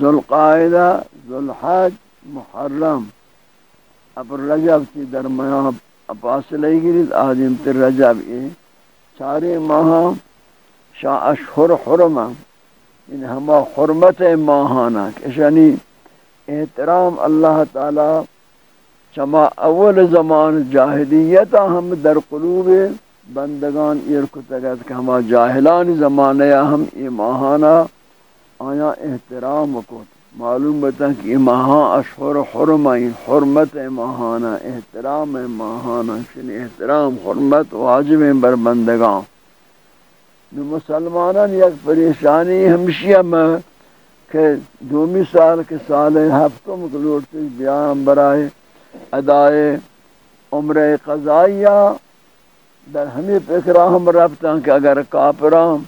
ذوالقاعدہ، ذوالحج، محرم۔ اب رجب کی درمیان فاصلے گرید آدم تر رجب یہ چارے ماہ شاہ اشہر حرم ان ہما حرمت ماہانہ کشنی یعنی احترام اللہ تعالی چما اول زمان جاہلیت ہم در قلوب بندگان ارکتگت کہ ہما جاہلان زمانہ ہم یہ ماہانہ آیا احترام کو معلوم بتا کہ ماہاں اشہر حرمائیں حرمت ماہانہ، احترام ماہانہ شن احترام، حرمت واجب بر بندگان نو مسلمانان یک پریشانی ہمشیہ میں کہ دومی سال کے سال ہفتوں کلوٹتے بیان برائے ادائے عمر قضائیہ۔ در ہمیں فکرہ ہم رفتہ کہ اگر کافران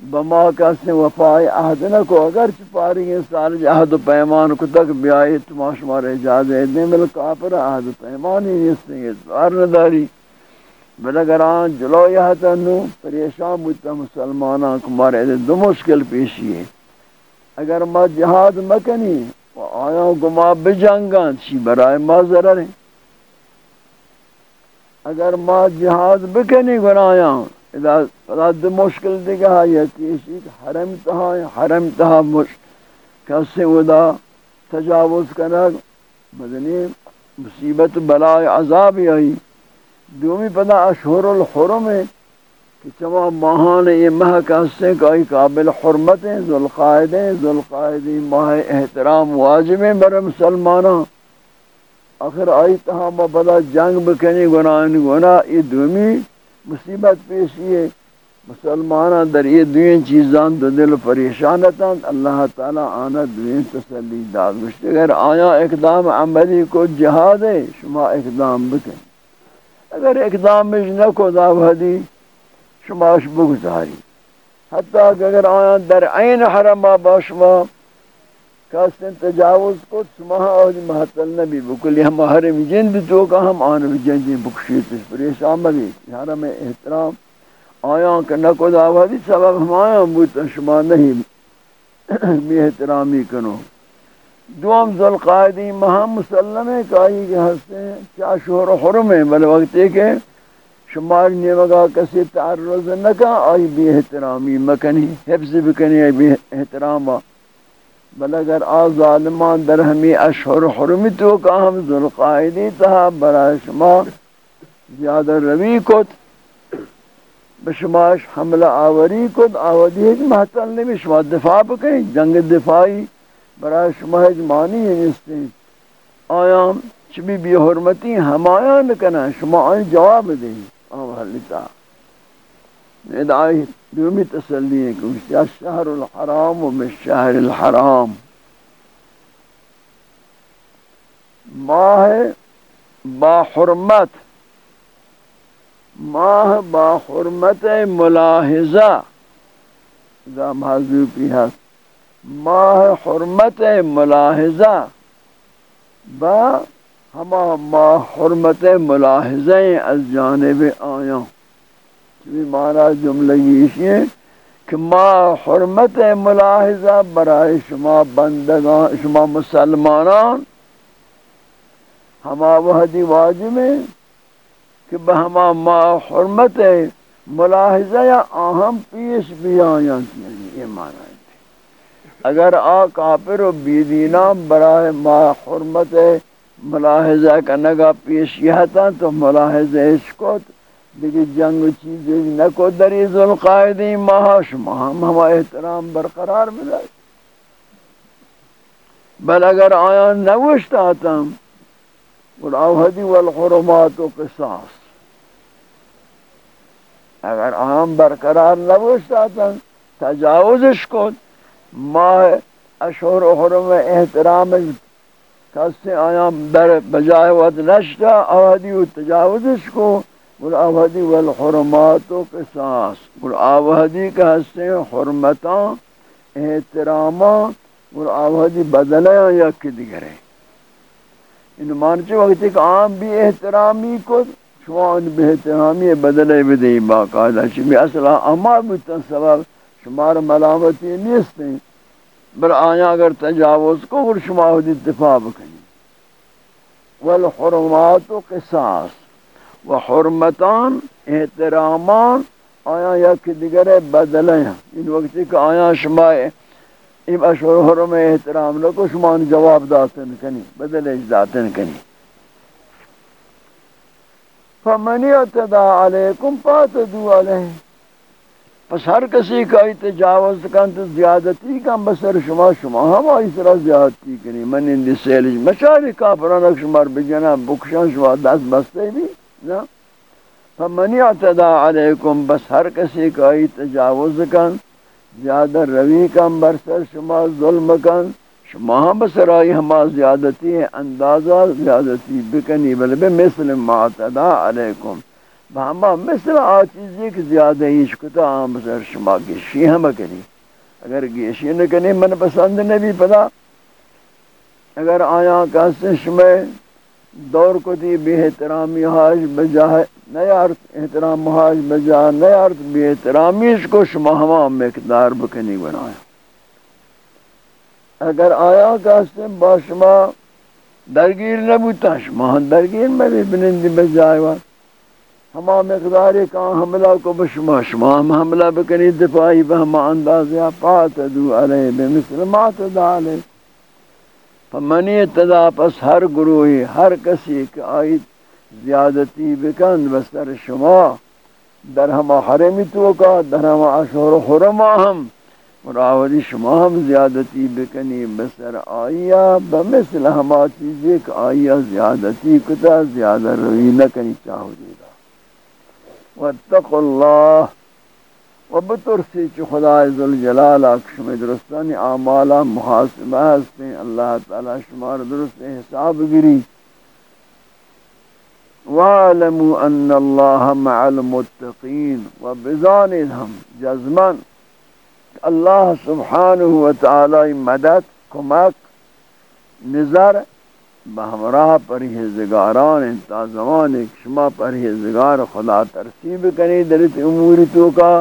بما کسی وفای عہد نہ کو اگر چپاری ہیں سال جی عہد و پیمان کو تک بیائی، تو شمار اجازت دیں بل کافر عہد و پیمان ہی نہیں سنگے دوار نداری۔ بل اگر آن جلو یہ تنو پریشان بودتا مسلمانان کو مارے دو مشکل پیشی ہے۔ اگر ما جہاد مکنی، و آیا گما بجنگان چی برای ما ضرر ہیں اگر ما جہاد بکنی گنایاں اذا دو مشکل دیگه ہے کہ حرم تہا حرم تہا کسی ودا تجاوز کرنا مدنی مصیبت بلاء عذاب آئی. دومی پدا اشہر الحرم ہے کہ چما ماہان یہ ماہ کہستے کہ آئی قابل حرمت ہیں ذوالقائد ہیں ذوالقائدی ماہ احترام واجب ہیں بر مسلمانہ آخر آئی تہا ما پدا جنگ بکنی، گناہ گناہ، یہ دومی مصیبت پیشی ہے مسلمان در یہ دوین چیزان دو دل پریشانتا اللہ تعالی آنا دوین تسلی داد مشتے اگر آیا اقدام عملی کو جہاد ہے، شما اقدام بکن۔ اگر اقدام مش نکو داوہدی شما اش بگزاری۔ حتیٰ کہ اگر آیا در عین حرم با شما کاستن تجاوز کو شما آج محتل نبی بکلی ہم حرم جند تو کا ہم آن جنجی بکشیت اس پر پریشان بگی حرم احترام، آیا کہ نکو دعوی سبب ہم آیا بوتا شما نہیں۔ بھی احترامی کنو۔ دوام ذوالقائدی مہا مسلم ہے کہ آئی کہ ہستے ہیں، کیا شہر حرم ہے۔ بل وقت ہے کہ شمار نیمگا کسی تعرض نکا آئی بھی احترامی مکنی، حفظ بکنی، آئی بھی احتراما بل اگر آ ظالمان در ہمی اشہر حرمی تو کا ہم ذوالقائدی تہا برای شما زیادہ روی کت بشماش حملہ آوری کت آودی ہے محتل نہیں شما دفاع بکیں جنگ دفاعی برای شما اجمانی ہے نستے آیا چبی بی حرمتی ہم آیا نکنا شما آئی جواب دیں آو حلیتا ادعائی دومی تسلی ہے کہ شہر الحرام و من شہر الحرام. ماہ با حرمت. ماہ با حرمت ملاحظہ. دا محضوبی ہے. ماہ حرمت ملاحظہ. با، ہما ماہ حرمت ملاحظہ از جانب آیاں. بھی مانا جملہ یہ ہے کہ ما حرمت ملاحظہ برای شما بندگان شما مسلمانان، ہما وحدی واجب ہے کہ بہما ما حرمت ملاحظہ یا اہم پیش بھی آیاں یہ مانا ہے اگر آ کافر و بیدینام برای ما حرمت ملاحظہ کا نگا پیش یہ تو ملاحظہ عشقت دیگه جنگ و چیزی نکو. دری ذوالقاعده ماها شما هم هم احترام برقرار بدارید بل اگر آیان نوشتاتم والعوهدی والحرمات و قصاص. اگر آیان برقرار نوشتاتم تجاوزش کن. ماه اشهر و حرم احترام کسی آیان بر بجای ود نشتا آهدی و تجاوزش کن. آوہدی والحرمات و قصاص آوہدی کا حصے حرمتاں احتراماں آوہدی بدلیاں یا کدگرے ان مانچے وقت ایک عام بھی احترامی کو شوان بھی احترامی بدلے بدئی باقاعدہ شمی اصلا اما بودتا سبب شمار ملامتی نیستیں۔ بل آیا اگر تجاوز کو گر شما حدی دفاع بکنی۔ والحرمات و قصاص۔ و حرمتان احترامان آیا یک دیگر بدلے ہیں۔ ان وقتی کہ آیا شما ام اشور حرم احترام لکو شما جواب داتن کنی بدل اج داتن کنی۔ فمنی اتدا علیکم پاتدو علیہ۔ پس ہر کسی کا تجاوز کن تو زیادتی کن بسر شما شما ہم آئی سرا زیادتی کنی۔ من اندی سیلج مچاری کافرانک شمار بجنا بکشان شما دست بستے بھی۔ نا؟ فمنی اعتدا علیکم بس ہر کسی کا تجاوز کن، زیادہ روی کن برسر شما ظلم کن، شما ہم بسر آئی ہما زیادتی اندازہ زیادتی بکنی بل بمثل ما اعتدا علیکم بہما مثل آ چیزی کہ زیادہ ہیچ کتا آم بسر شما گیشی ہم کنی۔ اگر گیشی نکنی، من پسند نبی پدا۔ اگر آیا کہتے شما دور کو دی بے احترامی حاج بجا نیارت احترام حاج بجا نیارت بے احترامیش کو شما ہما مقدار بکنی بنایا۔ اگر آیا کہتے با شما درگیر نبوتا، شما ہم درگیر میں بھی بنندی بجائے وقت ہما مقدار کا حملہ کو بشما شما ہم حملہ بکنی دفاعی بہما اندازیا پاتدو علیہ بمثل ما تدا علیہ فمنی اتدا پس ہر گروہی، ہر کسی کہ آئی زیادتی بکن بسر شما، در ہما حرمی توکا در ہما اشہر حرما ہم، مراولی شما ہم زیادتی بکنی بسر آئیا بمثل ہما چیزی کہ آئیا زیادتی کتا، زیادہ روی نکنی چاہو دیگا۔ واتقوا الله وبترسی چ خدا عزل جلال اکشم درستانی اعمالا محاسبہ ہستے اللہ تعالی شمار درست حساب گری وعلموا ان الله مع المتقين وبزانهم جزما. اللہ سبحانہ وتعالی مدد، کمک، نظر بہمراہ پرہیزگاران انتا زمان ایک شما پرہیزگار خدا ترسیب کنی، درت اموری تو کا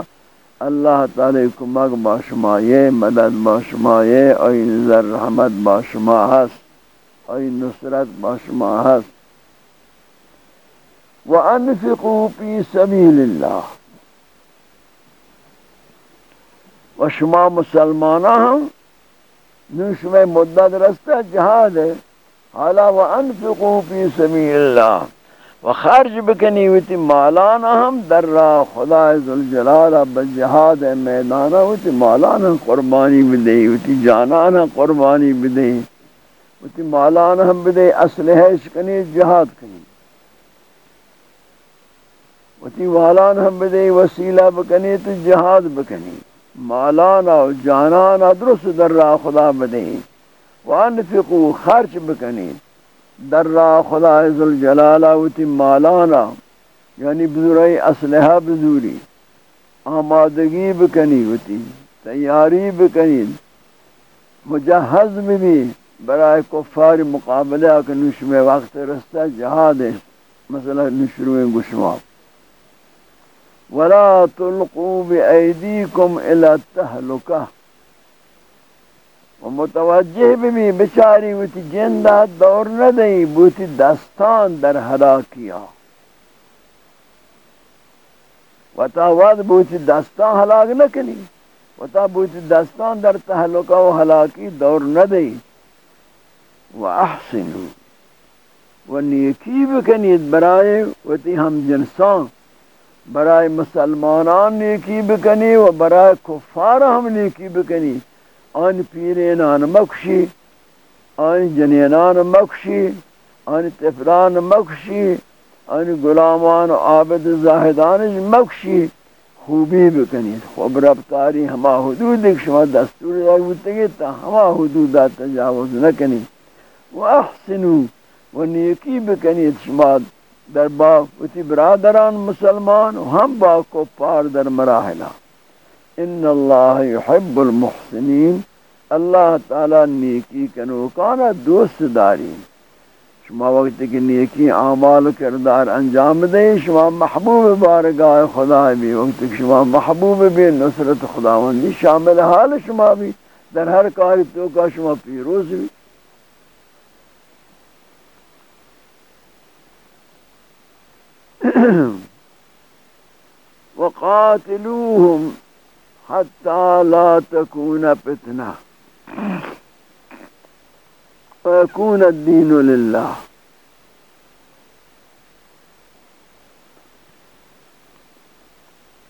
اللہ تعالی کمک با شما، یہ مدد با شما، یہ نظر رحمت با شما ہس نصرت با شما ہس وَأَنفِقُوا فِي سَبِيلِ اللَّهِ و شما مسلمانہ ہم نو شما مدد رستہ جہاد ہے۔ حالا و انفقو فی سبیل اللہ و خرج بکنی ویتی مالانا ہم در را خدا عزالجلال بجہاد میدانا ویتی مالانا قربانی بدئی ویتی جانانا قربانی بدئی ویتی مالانا ہم بدئی اسلحہ کنی، جہاد کنی۔ ویتی مالانا ہم بدئی وسیلہ بکنی، تو جہاد بکنی۔ مالانا و جانانا درست در را خدا بدئی وانفقو، خرچ بکنید در را خدا عزل جلالہ وتی مالانا یعنی بزرعی اسلحہ بزوری، آمادگی بکنی وتی تیاری بکنید مجہز بھی برائے کفار مقابلہ کہ نشم وقت رستہ جہاد ہے، مثلا نشروع گشوا۔ ولا تلقوا بأيديكم إلى التهلكة۔ متوجہ بھی بچاری ہوتی جندہ دور نہ دئی بوتی دستان در حلاکیا و تا واد بوتی دستان حلاک نہ کنی۔ و تا بوتی دستان در تحلقہ و حلاکی دور نہ دئی و احسنو و نیکی بکنید برائے وتی ہم جنسان۔ برائے مسلمانان نیکی بکنی و برائے کفار ہم نیکی بکنی۔ آن پیرینان مکشی، آن جنینان مکشی، آن تفران مکشی، آن غلامان و عابد زاہدان مکشی۔ خوبی بکنید، خوب رفتاری ہما حدود ایک شما دستور داگوتے تا ہما حدود تجاوز نکنید۔ و احسنو، و نیکی بکنید شما در با برادران مسلمان، و ہم با کفار در مراحلہ۔ إن اللہ يحب المحسنین اللہ تعالی نیکی کنو کانا دوست داری شما وقت کی نیکی اعمال کردار انجام دے شما محبوب بارگاہ خدا بھی وقت کی شما محبوب بھی نصرت خداوندی شامل حال شما بھی در ہر کاری تو کا شما پیروز بھی وقاتلوهم حتى لا تكون فتنة ويكون الدين لله۔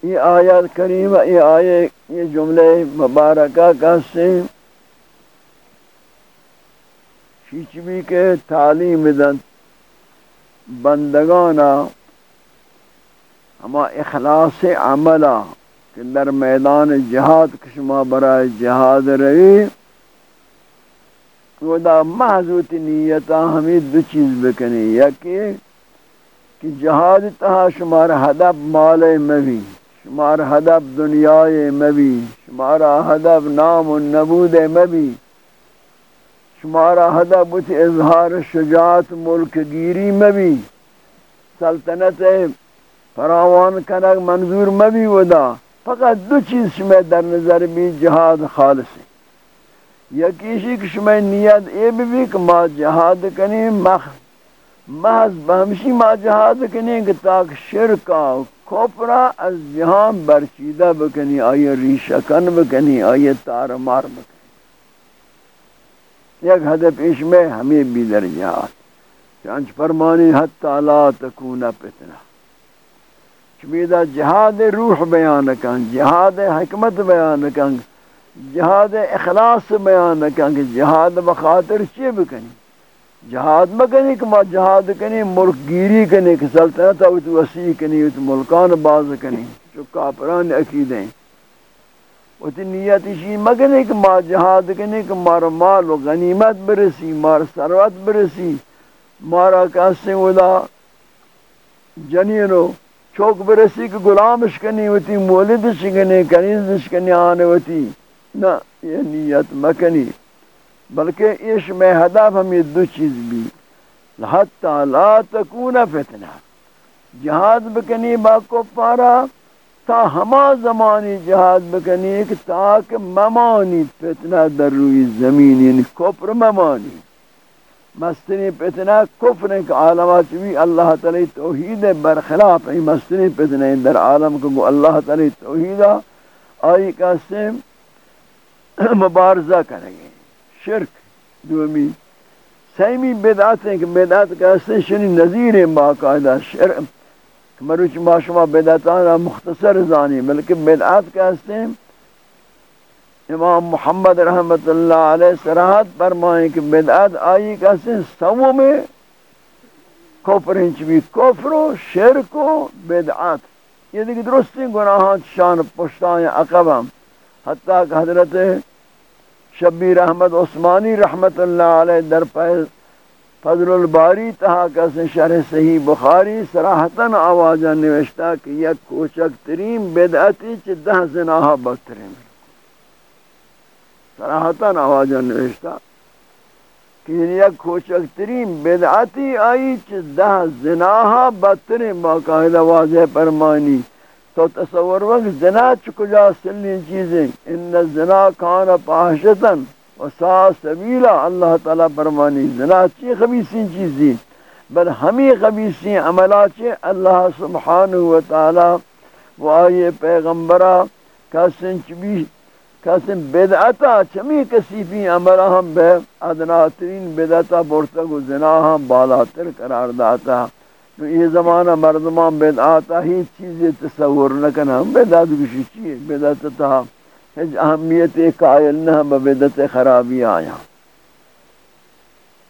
یہ آیات کریمہ یہ آئے یہ جملے مبارکہ کا سے شیچوی کے تعلیم دن بندگانا، ہما اخلاص عملہ۔ کہ در میدان جہاد کشما برائے جہاد رہی وہ دا محضوط نیتا ہمیں دو چیز بکنی، یکی کہ جہاد تہا شمار حدب مال مبی شمار حدب دنیای مبی شمارا حدب نام و نبود مبی شمارا حدب اظہار شجاعت ملک گیری مبی سلطنت فراوان کنک منظور مبی ودا. فقط دو چیز شمی در نظر بھی جہاد خالص ہے۔ یکیشی کہ شمی نیت اے بھی کہ ما جہاد کنی، مخ، محض بہمشی ما جہاد کنی کہ تاک شرکا کھوپرا از جہان برچیدہ بکنی آئی ریشکن بکنی آئی تار مار بکنی۔ یک حد پیش میں ہمیں بھی در جہاد چانچ فرمانی حتی لا تکون پتنہ چمیدہ جہاد روح بیان کن، جہاد حکمت بیان کن، جہاد اخلاص بیان کن، جہاد بخاطر چی بکنی؟ جہاد مکنی کہ ما جہاد کنی، ملک گیری کنی، کہ سلطنت اوت وسیع کنی، اوت ملکان باز کنی، جو کافران عقیدیں اوت نیت شی مکنی کہ ما جہاد کنی، کہ مار مال و غنیمت برسی، مار ثروت برسی، مارا کاسے ودا جنینو چوک برسی کہ غلامش کنی ہوتی مولدش کنی کنیزش کنی آنے ہوتی. نہ یہ نیت مکنی. بلکہ اس میں ہدف ہمیں دو چیز بھی. حتی لا تکون فتنہ. جہاد بکنی با کفارا تا ہما زمانی جہاد بکنی کہ تاک ممانی فتنہ در روی زمین یعنی کفر ممانی. مستنی پتنہ کفر ایک عالمات بھی اللہ تعالی توحید برخلاف ای مستنی پتنہ در عالم کو اللہ تعالی توحید آئی کاسے مبارزہ کریں گے۔ شرک، دومی۔ سیمی بدعات ہیں کہ بدعات کاسے شنی نظیر ہیں باقاعدہ شرک مروچ ما شما بدعتانا مختصر زانی، بلکہ بدعات کا سے امام محمد رحمت اللہ علیہ سراحت فرمائیں کہ بدعت آئی کسی سو میں کفر ہنچ بھی کفر و شرک و بدعت۔ یہ دیکھ درستی گناہات شان پشتائیں اقبام حتیٰ کہ حضرت شبیر احمد عثمانی رحمت اللہ علیہ در فضل الباری تہا کسی شرح صحیح بخاری سراحتاً آوازہ نوشتا کہ یک کوچک ترین بدعتی چی دہ زناہا بکترین۔ سراحتاً آوازہ نوشتا۔ کہ یک کوچک ترین بدعتی آئی چھ دہ زناہا بدترین باقاعدہ واضح پرمانی تو تصور وقت زنا چکجا سلین چیزیں۔ ان الزنا کان پاہشتاً و سا سبیلا۔ اللہ تعالی فرمانی، زنا چی خبیصین چیزیں۔ بل ہمیں خبیصین عملات چی اللہ سبحانہ و تعالی و آئی پیغمبرہ کا سنچ بھی کسی بدعتا، چمی کسی بھی عملہ ہم بے ادناترین بدعتا، برتگ و زنا ہم بالاتر قرار داتا۔ تو یہ زمانہ مردمان بدعاتا ہی چیزیں تصور نکنا ہم بدعت کشی چیئے بدعتا تا۔ ہج اہمیت قائل نہ ہم، بدعت خرابی آیا۔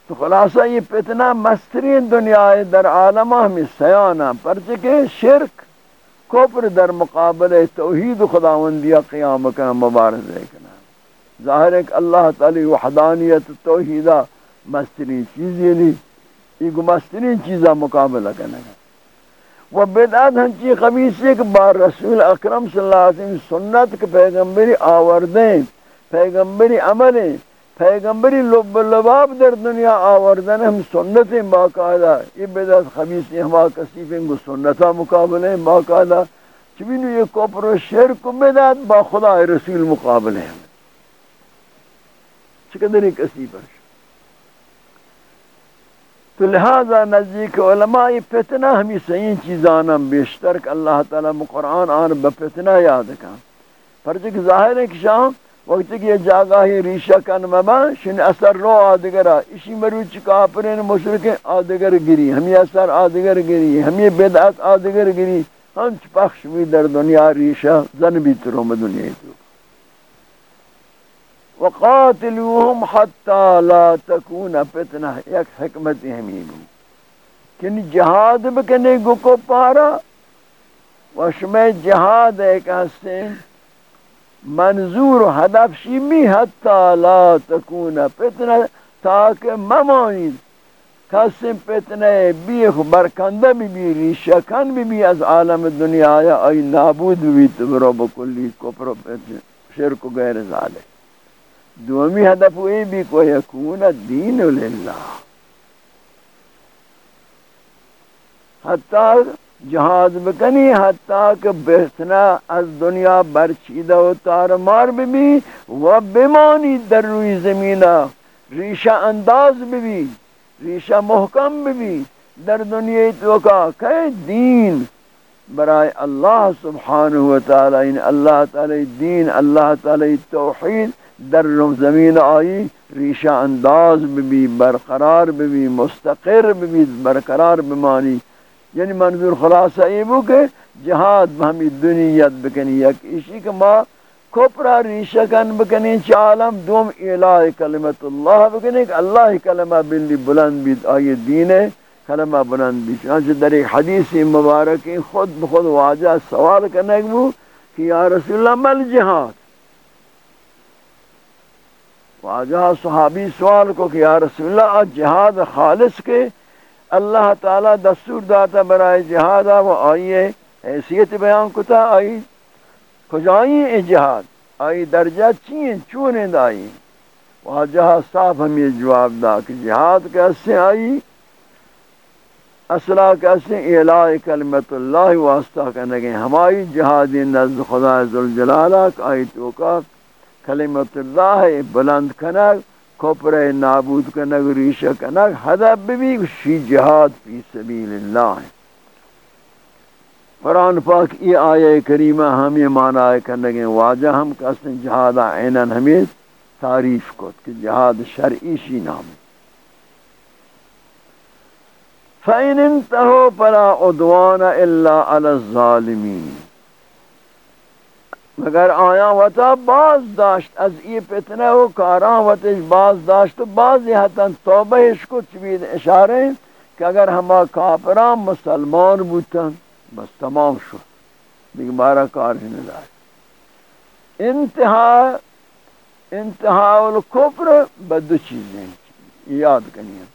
تو خلاصہ، یہ فتنہ مسترین دنیا در عالمہ ہمیں سیانہ پرچکے شرک کفر در مقابل توحید خداوندی قیام کا مبارزہ کرنا ظاہر ہے کہ اللہ تعالی وحدانیت توحیدہ مسترین چیزیں لی یہ مسترین چیزہ مقابلہ کرنا و بدعت ہنچی خبیص ہے کہ بار رسول اکرم صلی اللہ علیہ وسلم سنت کے پیغمبری آوردیں، پیغمبری عملیں پیغمبری لب لباب در دنیا آوردن ہم سنت باقاعدہ یہ بدعت خبیث ہما کسیفیں گو سنتا مقابلے باقاعدہ چبینو یہ کفر و شرک و بدعت با خدا رسول مقابلے ہیں۔ چقدر کسی پر تو لہذا نزدیک علماء فتنہ ہمیں صحیح چیزانا بیشتر کہ اللہ تعالی قرآن آن بفتنہ یاد کن پر چک ظاہر ہے کہ شام وقت کہ یہ جاگاہی ریشہ کن مبا شن اثر رو آدگرہ اسی مروچ کافرین مشرکیں آدگر گری ہمیں اثر آدگر گری ہمیں بدعت آدگر گری ہم پخش بھی در دنیا ریشہ زن بھی تروم دنیا تو وقاتلوهم حتى لا تكون فتنہ ایک حکمت ہمیں کہ جہاد بکنے گو کو پارا وشم جہاد ایک حسین منظور و هدف شیمی حتی لا تکون فتنہ تاکہ ممانید کسی فتنہ بیخ برکنده بی بی ریشکن بی بی از عالم دنیا آیا ای نابود بی تبرو بکلی کفر و شرک و غیر ذالک۔ دومی هدف ای بھی کو یکون دین للہ۔ حتی جہاد بکنی حتی کہ بہتنا از دنیا برچیدہ و تارمار بھی و بمانی در روی زمینہ ریشہ انداز بھی ریشہ محکم بھی در دنیا تو کا کہ دین برائے اللہ سبحانہ و تعالی ان اللہ تعالی دین، اللہ تعالی توحید در زمین آئی ریشہ انداز بھی برقرار بھی مستقر بھی برقرار بمانی یعنی منظور خلاصہ یہ بو کہ جہاد ہمیں دنیت بکنی، یک اسی کہ ما کپرا ریشہ کن بکنی چالم دوم الہ کلمت اللہ بکنی کہ اللہ کلمہ بلی بلند بید آئی دین ہے کلمہ بلند بید. چنانچہ در ایک حدیث مبارکی خود بخود واجہ سوال کرنے بو کہ یا رسول اللہ، مل جہاد؟ واجہ صحابی سوال کو کہ یا رسول اللہ جہاد خالص کے اللہ تعالی دستور داتا برائے جہاد وہ آئیے حیثیت بیان کتا، آئی، کجائی اے جہاد؟ آئی درجہ چین چونے دائی واجہ صاحب ہمیں جواب دا کہ جہاد کیسے آئی؟ اصلہ کیسے؟ اعلاء کلمت اللہ واسطہ کرنے گئے ہماری جہادی نزد خدا ذوالجلالہ آئی توقع کلمت اللہ بلند کنگ کپر نابود کنگ ریشہ کنگ حدب بھی شی جہاد فی سبیل اللہ ہے۔ قرآن پاک یہ آیہ کریمہ ہم یہ معنی کرنے واجہ ہم کسن جہاد عینن ہمیں تعریف کو کہ جہاد شرعی شی نام فَإِنِ انْتَهُوا فَلَا عُدْوَانَ إِلَّا عَلَى الظَّالِمِينَ مگر آیا وتا باز داشت از ای فتنه و کاران وتش باز داشت و بعضی حتی توبهش کو چبید اشاره کہ اگر ہما کافران مسلمان بودتن بس تمام شد. دیگه بارا کار نداشت. انتہا انتہا الکفر بدو چیزیں. یاد کنیم.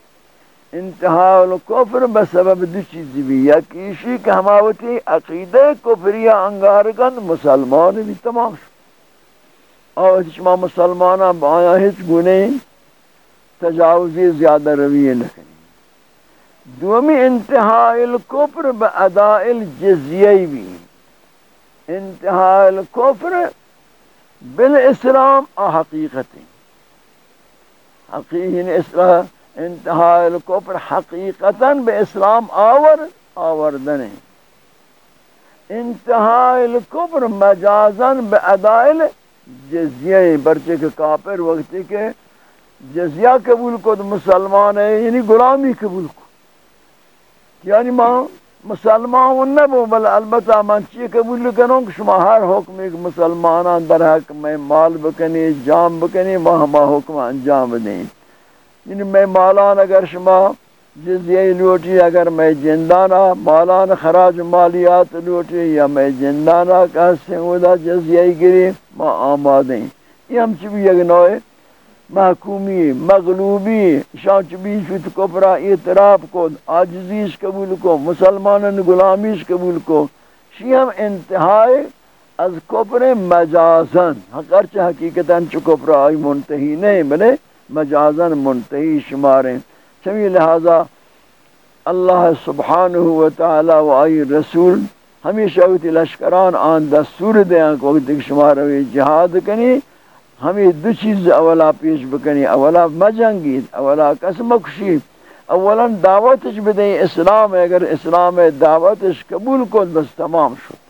انتہا الکفر بسبب دو چیزی بھی یا کیشی کہ ہماوتی عقیدہ کفریہ انگارگن مسلمان بھی تمام شو اور شما مسلمانہ بایا ہیچ گنے تجاوزی زیادہ رویہ نکنی دومی انتہا الکفر با اداء الجزیہ بھی۔ انتہا الکفر بالاسلام حقیقتی حقیقی اسلام انتہا الکفر حقیقتا بے اسلام آور آوردن انتہا الکفر مجازا بے ادائل جزیہ برچے کے کافر وقتی کے، جزیہ قبول کو تو مسلمان ہے یعنی غلامی قبول کو۔ یعنی ماں مسلمان ہوں نہ نبو بل البتہ من چی قبول کنوں کہ شما ہر حکم ایک مسلمانان در حق میں مال بکنی، جام بکنی وہاں ما حکم انجام دیں۔ یعنی میں مالان اگر شما جزیہ لوٹی، اگر میں جندانا مالان خراج مالیات لوٹی یا میں جندانا کہتے ہیں دا جزیہ گری، ما آمادیں یہ ہم چبی ایک نوے محکومی، مغلوبی، شان چبی شوت کپرا اعتراف کو آجزیش قبول کو مسلمانن غلامیش قبول کو۔ شی ہم انتہائی از کپر مجازن اگرچہ ہاں، حقیقتا چو کپرا آئی منتہی نہیں، بلے مجازن منتہی شماریں چمی لہذا اللہ سبحانہ و تعالی و آئی رسول ہمیشہ وقت لشکران آن دستور دیں کہ وقت شمار ہوئی جہاد کنی، ہمیں دو چیز اولا پیش بکنی، اولا مجنگید اولا قسم کشید اولا دعوتش بدیں، اسلام اگر اسلام دعوتش قبول کن، بس تمام شد۔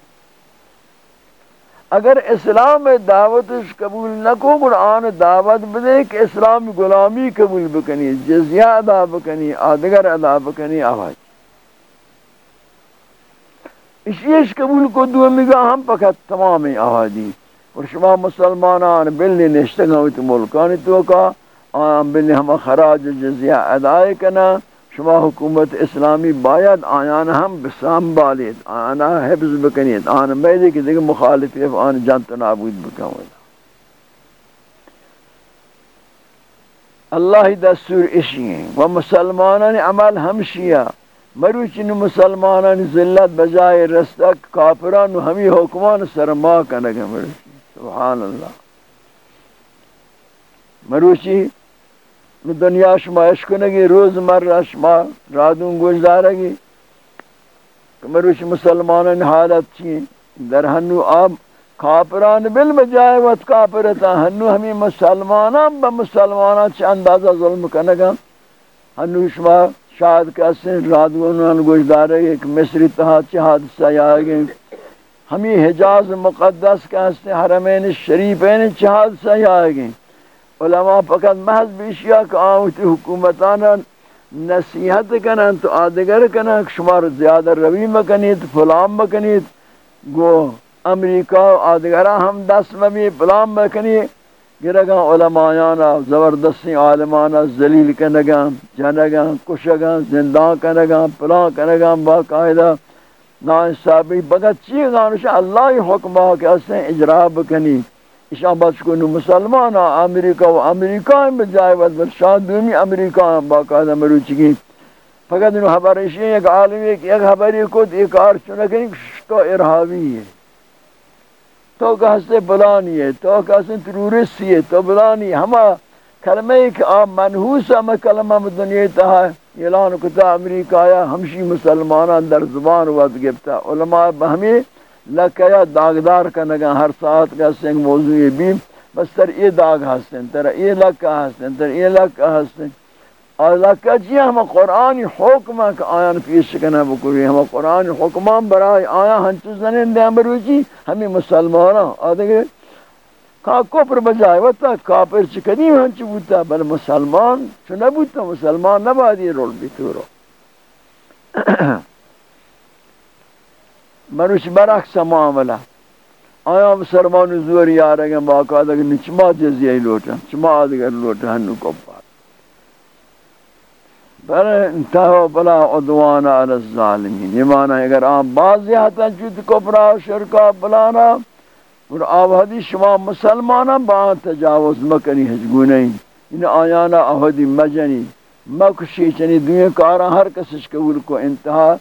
اگر اسلام دعوتش قبول نہ کو قرآن دعوت بدے کہ اسلام غلامی قبول بکنی، جزیہ ادا بکنی، آدگر ادا بکنی، آواز۔ اشیش قبول کو دو مگا ہم پکت تمام آوازی اور شما مسلمانان بلی نشتگاوت ملکانی تو کا، آن بلی ہم خراج جزیہ ادائے کنا۔ شما حکومت اسلامی باید آیان ہم بسام بالید آنا حفظ بکنید آن میدے کہ دیکھ مخالفی آن جانت نابود بکنید. اللہ دستور اشی ہیں و مسلمانان عمل ہمشیہ مروچن مسلمانان ذلت بجائے رستہ کافران و ہمی حکمان سرما کنگا مروچی سبحان اللہ مروچی دنیا شما اشکنگی روز مر شما رادون گوش دارگی کمروش مسلمانان حالت چی در ہنو آب کافران بالمجائے وقت کافرتا۔ ہنو ہمیں مسلمانان با مسلمانان چی اندازہ ظلم کنگا۔ ہنو شما شاید کسی رادون گوش دارگی ایک مصری تہا چی حادثہ یاگی۔ ہمیں حجاز مقدس کہستے حرمین شریفین چی حادثہ یاگی۔ علماء فقط محض بیشیا کہ آوتی حکومتانا نصیحت کنن، تو آدگر کنن که شمار زیادہ روی مکنید فلام مکنید، گو امریکہ آدگرہ ہم دست مبی فلام مکنید گرگا علمایانا زبردستی عالمانا، ذلیل کنگا جنگا کشگا زندان کنگا پلان کنگا باقاعدہ نانصابی بگت چیزانشا اللہ حکمہ کہ اس نے اجرا بکنی اشان بات کنو مسلمان امریکہ و امریکہ ہم بجائے وقت بل شان دومی امریکہ ہم باقاعدہ مروچی کی فقط انہوں حبر اشی ایک عالم ایک ایک حبری کو ایک آر چنکیں تو ارہاوی ہے تو کہستے بلانی ہے تو کہستے ترورسی ہے تو بلانی. ہما کلمہ ایک آم منحوس ہم کلمہ دنیا تہا اعلان کتا امریکہ آیا ہمشی مسلمانان در زبان وقت گفتا علماء بہمی لکیا داغدار کا نگا ہر ساتھ کا سنگ موضوع بیم، بس تر یہ داغ ہستن، تر یہ لکا ہستن، تر یہ لکا ہستن۔ اور لکا جی ہم قرآن حکمہ کا آیان پیش کنا بکوری، ہم قرآن حکمان برای آیا ہنچو زنین دے امروچی جی، ہمیں مسلمانا آدھے کہا کفر بجائے وطا کافر چی قدیم ہنچو بوتا، بل مسلمان چو نبوتا، مسلمان نبادی رول بیتو رو منوش برعکس معاملہ. آیا مسلمان زور یارگا باقاعدہ کہ چما جزیہ لوٹا، چما آدگر لوٹا، ہنو کو کبار بل انتہو بلا عدوان علی الظالمین. یہ معنی اگر آم بعضی حتا چود کبرا شرکا بلانا، اور آوہدی شما مسلمانا با تجاوز مکنی حجگونی ان آیانا آوہدی مجنی، مکشی چنی، دنیا کارا، ہر کسش قبول کو انتہا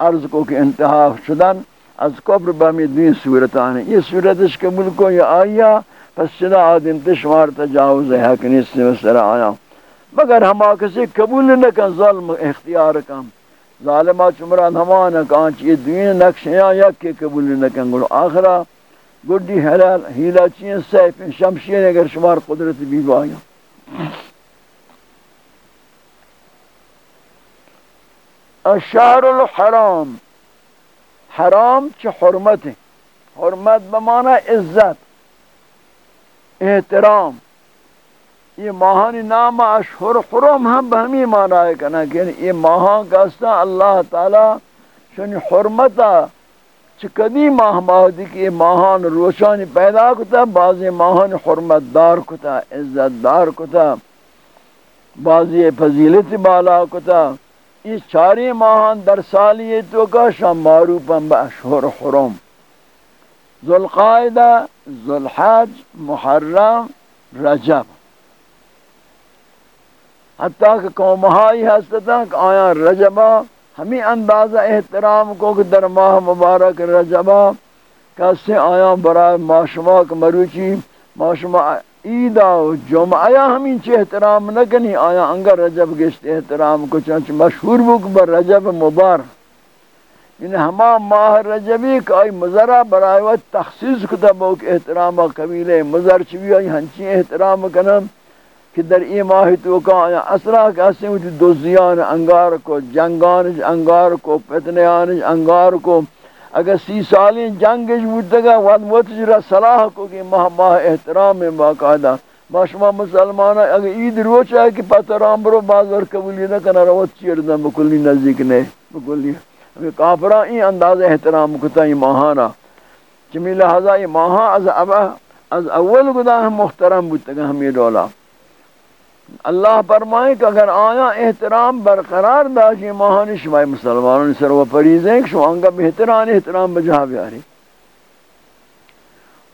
عرض کو کہ انتہا شدن از قبر بمی دوین صورتان ہیں یہ صورتش قبول کو یا آیا، پس چدا آدم تشمار تجاوز ہے کہ نیستی آیا. مگر ہما کسی قبول نکن، ظلم اختیار کم ظالمہ چمران ہمانا کانچ یہ دوین نقشیاں یک کے قبول نکن. گلو آخرہ گڑی حلال ہیلا چین، سیف، شمشین اگر شمار قدرت بھی بایا الشهر الحرام. حرام چه حرمت حرمت بمانا عزت، احترام. یہ ماہانی نام اشہر حرم ہم بہمی مانا ہے کنا کہ یہ ماہان کاستا اللہ تعالی شنی حرمتا چکدی ماہ ماہدی کہ یہ ماہان روشانی پیدا کتا، بعضی ماہان حرمت دار کتا عزت دار کتا، بعضی فضیلت بالا کتا. اس چاری ماہان در سالی تو کا شام معروفم با اشہر حرم. ذوالقائدہ ذوالحج، محرم، رجب. حتیٰ کہ قومہائی ہستا کہ آیا رجبہ ہمیں اندازہ احترام کو کہ در ماہ مبارک رجبہ کسی آیا برای معاشمہ مروچی معاشمہ عیدا و جمعہ ہمیں چی احترام نہ کنی، آیا انگر رجب گشت احترام کو چنچ مشہور بک بر رجب مبار یعنی ہما ماہ رجبی کا ای مزرہ برای وقت تخصیص کتا بوک احترام قبیلے مزر چوی آئی، ہنچی احترام کنم کہ در ای ماہ تو کا آیا اصلا کہتے ہیں کہ دوزیان انگار کو، جنگان انگار کو فتنیان انگار کو اگر سی سالی جنگش بودتا ود متجرہ صلاح کو کہ ماہ ماہ احترام میں باقاعدہ۔ ما شما مسلمان اگر عید روچ ہے کہ پترام برو بازار قبولی نہ کنا روت چیر دن بکلی نزدیک نے بکلی ہمیں کافرہ این انداز احترام کتا یہ ماہانا چمی لہذا یہ ماہا از, از اول گدا ہم محترم بودتا ہم یہ دولا اللہ فرمائے کہ اگر آیا احترام برقرار داشی ماہانی شمائی مسلمانوں سر و پریز ہیں کہ شما انگا بہتران احترام بجا بیاری۔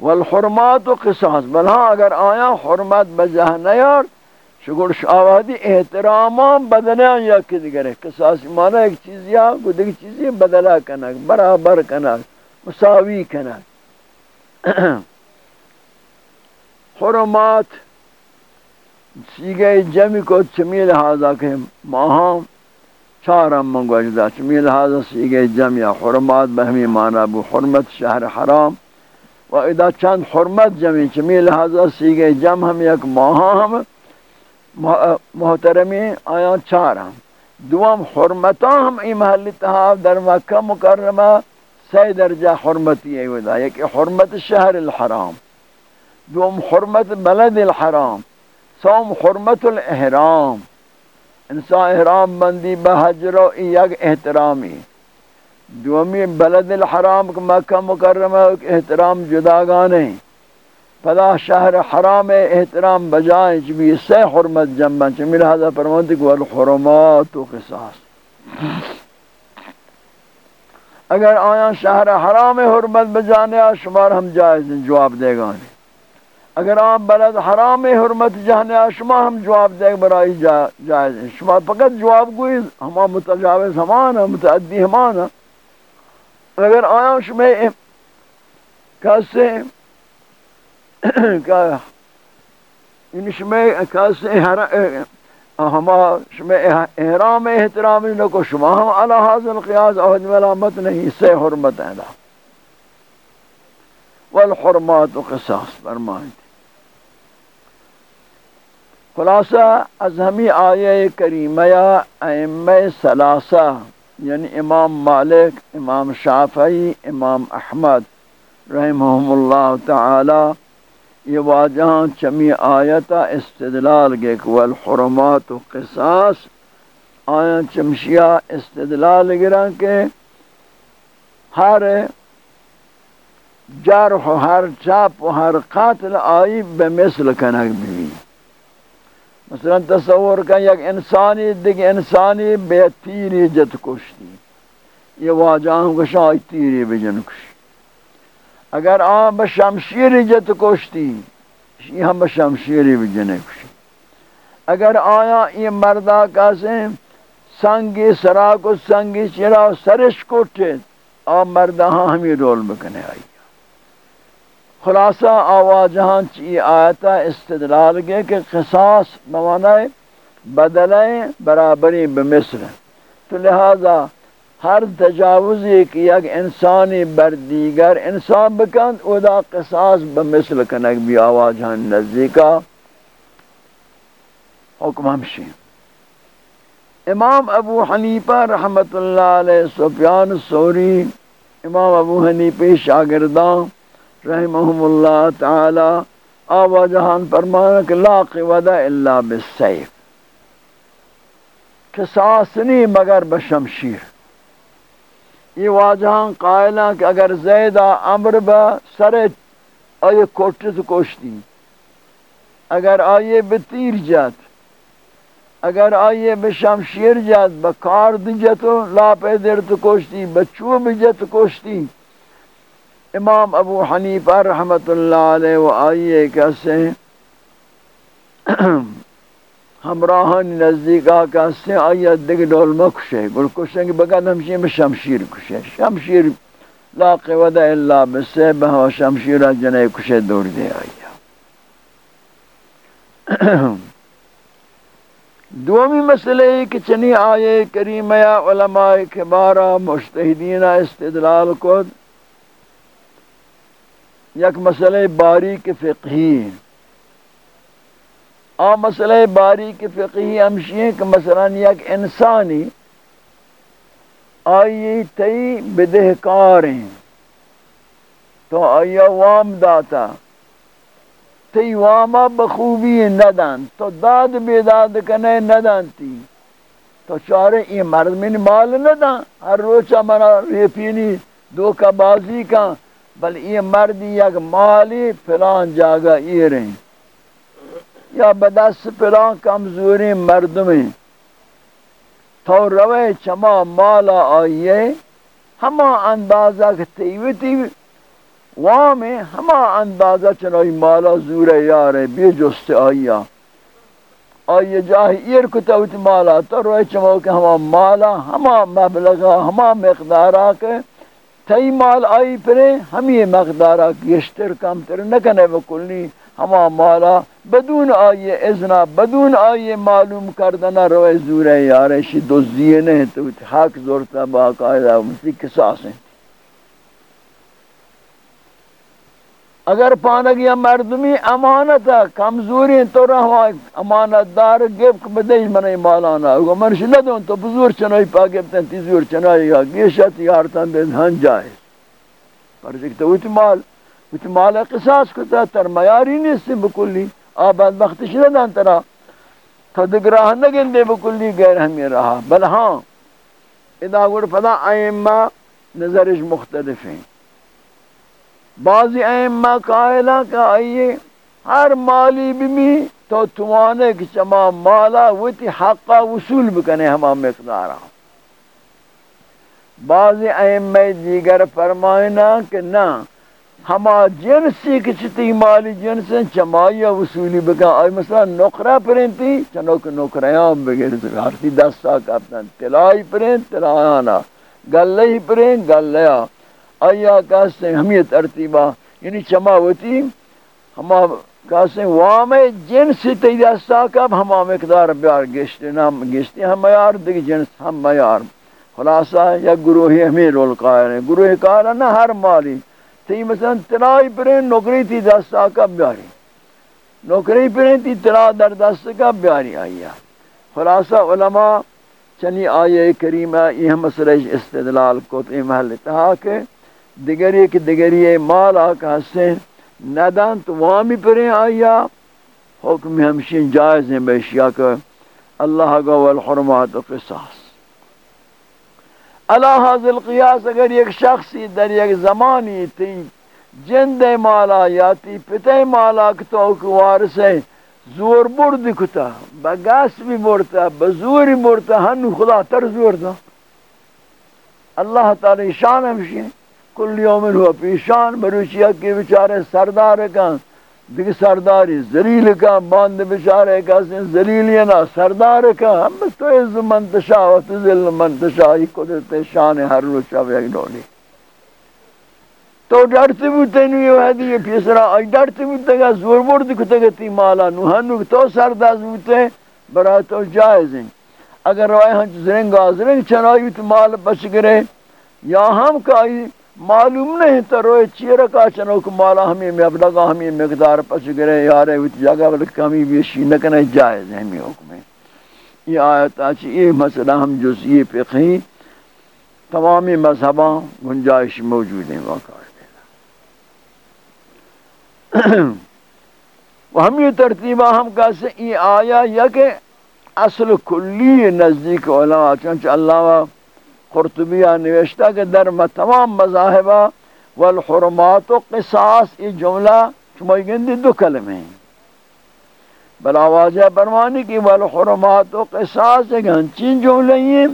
والحرمات و قصاص بلہاں اگر آیا حرمت بجا نیار، شکر شاوہدی احترامان بدنیان یا کد گرے قصاص مانا ایک چیز یا کو دیکھ چیزی بدلا کنک برابر کنک مساوی کنک حرمات سیگے جمع کو چمی لحاظہ کے ماہاں چارم منگو اجدا چمی لحاظہ سیگے جمع یا حرمات بہمی مانا بو حرمت شہر حرام و ادا چند حرمت جمع چمی لحاظہ سیگے جمع ہم یک ماہاں ہم محترمی آیا چارم دوام حرمتاں ہم ای محلی تحاب در مکہ مکرمہ سی درجہ حرمتی ہے ودا یک حرمت شہر الحرام دوام حرمت بلد الحرام سوم حرمت الاحرام۔ انسان احرام بندی بحجر و یک احترامی دومی بلد الحرام مکہ مکرمہ احترام جداگانے پدا شہر حرام احترام بجائیں چبی سے حرمت جمع چمی لہذا فرمانتی کہ والحرمات و قصاص۔ اگر آیا شہر حرام حرمت بجانے شمار ہم جائز جواب دے گا۔ نہیں اگر آپ بلد حرام حرمت جہنے شما ہم جواب دے برائی جائز ہیں شما فقط جواب گوئی، ہما متجاوز ہمانا، متعدی ہمانا۔ اگر آیا شما کیسے یعنی شما کیسے ہما شما احرام احترام لکو شما ہم علا حاضر قیاس احد ملامت نہیں، سے حرمت ہے والحرمات و قصاص، فرمائیں۔ خلاصہ، از ہمی آیہ کریمہ ائمہ ثلاثہ یعنی امام مالک، امام شافعی، امام احمد رحمہم اللہ تعالی، یہ واجہاں چمی آیتا استدلال گے والحرمات و قصاص آیا چمشیا استدلال گرا کہ ہر جرح و ہر چاپ و ہر قاتل آئی بمثل کنک بھی۔ مثلا تصور کا یک انسانی دیکھ انسانی بے تیری جت کشتی. یہ واجہاں کشا تیری بجن کشی. اگر آن بشمشیر جت کشتی یہ ہم بشمشیری بجن کشی. اگر آیا یہ مردہ کاسے سنگی سراک و سنگی چرا سرش کٹے آ مردہ ہمیں رول بکنے آئی خلاصہ آواجہاں چی آیتا استدلال گے کہ قصاص بمعنی بدلیں برابری بمصر تو لہذا ہر تجاوز ایک یک انسانی بر دیگر انسان بکند، او دا قصاص بمثل کنک بھی آواجہاں نزدیکا حکم ہمشی امام ابو حنیفہ رحمت اللہ علیہ سفیان سوری، امام ابو حنیفہ شاگردان رحمهم اللہ تعالی آوا جہان فرمانا کہ لا قوة الا بالسیف قصاص نہیں مگر بشمشیر۔ یہ واجہان قائلہ کہ اگر زیدہ امر با سر آئے کوٹت کوشتی، اگر آئے بتیر جات، اگر آئیے بشمشیر جات، بکار دی جاتو لا پیدر تو کوشتی، بچو بھی جات کوشتی۔ امام ابو حنیفہ رحمت اللہ علیہ و آئیے کیسے ہمراہن نزدیک آکا سے آئیے دیکھ ڈول مکشے گل کشیں کہ بگاد ہمشی میں شمشیر کشے شمشیر لا قوة الا بسے بہو ہاں شمشیر جنے کشے دور دے آئیے دومی مسئلہ ہے کہ چنی آئے کریمہ علماء کبارہ مشتہدین استدلال کو یک مسئلہ باریک فقہی آ مسئلہ باریک فقہی ہمشی ہے کہ مثلا یک انسانی آئی تی بدہکار ہیں۔ تو آیا وام داتا۔ تی واما بخوبی ندن تو داد بیداد کنے ندن تی۔ تو چارے این مرد من مال ندن ہر روچا منا ریپینی دو کا بازی کا۔ بل این مردی یک مالی فلان جاگا ای رہیں۔ یا بدست فلان کمزوری مردمی۔ تو روے چما مالا آئیے، ہما اندازہ کتیوی تیوی وہاں ہما اندازہ چنائی مالا زور یار ہے بے جست آئیا۔ آئیے جاہی ایر کتاوت مالا۔ تو روئے چمو کہ ہما مالا، ہما مبلغا، ہما مقدارا کے تئی مال آئی پرے، ہم یہ مقدارہ گشتر کم تر نکنے بکلی ہما مالا بدون آئیے ازنا، بدون آئیے معلوم کردنا روئے زور یار دوزیے نہیں تو حق زورتا باقاعدہ مسی قصاص ہیں۔ اگر پانک یا مردمی امانت کمزوری تو رہا امانت دار گفت بدهی منی مالانا۔ اگر منش ندون تو بزور چنائی پا گفتن، تی زور چنائی یا گیشت یارتن بید ہن جائے۔ پر جکتا ویتی مال ویتی مال قصاص کتا، تر میاری نیستی بکلی۔ آباد بختش ندن ترا۔ تا دگراہ نگندے بکلی، غیر ہمی رہا۔ بل ہاں ادا گوڑ پدا آئیمہ نظرش مختلف ہیں بعضی ائمہ قائلہ کا آئیے، ہر مالی بھی تو تمانے کی چما مالا وتی حقا وصول بکنے ہما مقدارا ہاں۔ بعضی ائمہ دیگر فرمائنا کہ نہ، ہما جنسی کچھتی مالی جنس چمائی وصولی بکن آئی مثلا نقرہ پرنتی چنوک نقریان بگر ہرتی دستا کپتن تلائی پرنت تلایانا گلہی پرنت گلہیا آیا کہتے ہیں ہمیں ترتیبہ یعنی چما ہوتی ہما کہتے وام جنس تیدستا کب ہما مقدار بیار گشتے، نام گشتے ہم میار دیکھ جنس ہم میار خلاصہ، یا گروہی ہمیں رول قائر ہیں۔ گروہی قائر ہے نا ہر مالی۔ تی مثلا تنائی پرین نوکری تی دستا کب بیاری۔ نوکری پرین تی تنا در دست کب بیاری آیا۔ خلاصہ، علماء، چنی آیے کریمہ یہ مسئلہ استدلال کو تی محل تہا کہ دیگری کہ دیگری مال آکا سے ندان تو وامی پریں آیا، حکم ہمشین جائز ہیں بیشیا کہ اللہ کا والحرمات و قصاص۔ اللہ حاضر قیاس اگر ایک شخصی در ایک زمانی تھی جند مالا یا تی پتہ مالا کتو کوارس ہے، زور برد کتا، بگاس بھی مرتا بزوری مرتا ہنو خدا تر زور دا۔ اللہ تعالی شان ہمشین۔ کل یوم ہوا پیشان مروچیا کے بیچارے سردار کن دیکھ سرداری زلیل کن باند بیچارے کا کسی زلیلی نا، سردار کن ہم تو عز منتشا و تو ذل منتشا، ہی قدرت شان ہر روچا بیگ ڈولی۔ تو ڈرتے بوتے نوی وحدی یہ پیسرا آئی ڈرتے بوتے گا، زور برد کتے گا تی مالا نوہنو تو سرداز بوتے برای تو جائز ہیں۔ اگر روائے ہنچ زرنگ آزرنگ چنائی تو مال بچ گرے، یا ہم کائی معلوم نہیں تو روئے چیرہ کا چنوک مالا ہمیں مبلغا ہمیں مقدار پچ گرے یارے ہوتی جگہ بلک کمی بیشی نکنے جائز ہے ہمیں حکم ہے۔ یہ آیت آچی یہ مسئلہ ہم جزئی فقہی تمامی مذہباں گنجائش موجود ہیں واقع وہ ہم یہ ترتیبہ ہم کہتے ہیں یہ آیا یا کہ اصل کلی نزدیک علماء چونچہ اللہ قرطبیہ نوشتہ کہ در تمام مذاہبہ والحرمات و قصاص یہ جملہ چمائی گندی دو کلمے ہیں۔ بلا واجہ برمانی کی والحرمات و قصاص ایک ہنچین جملے ہیں۔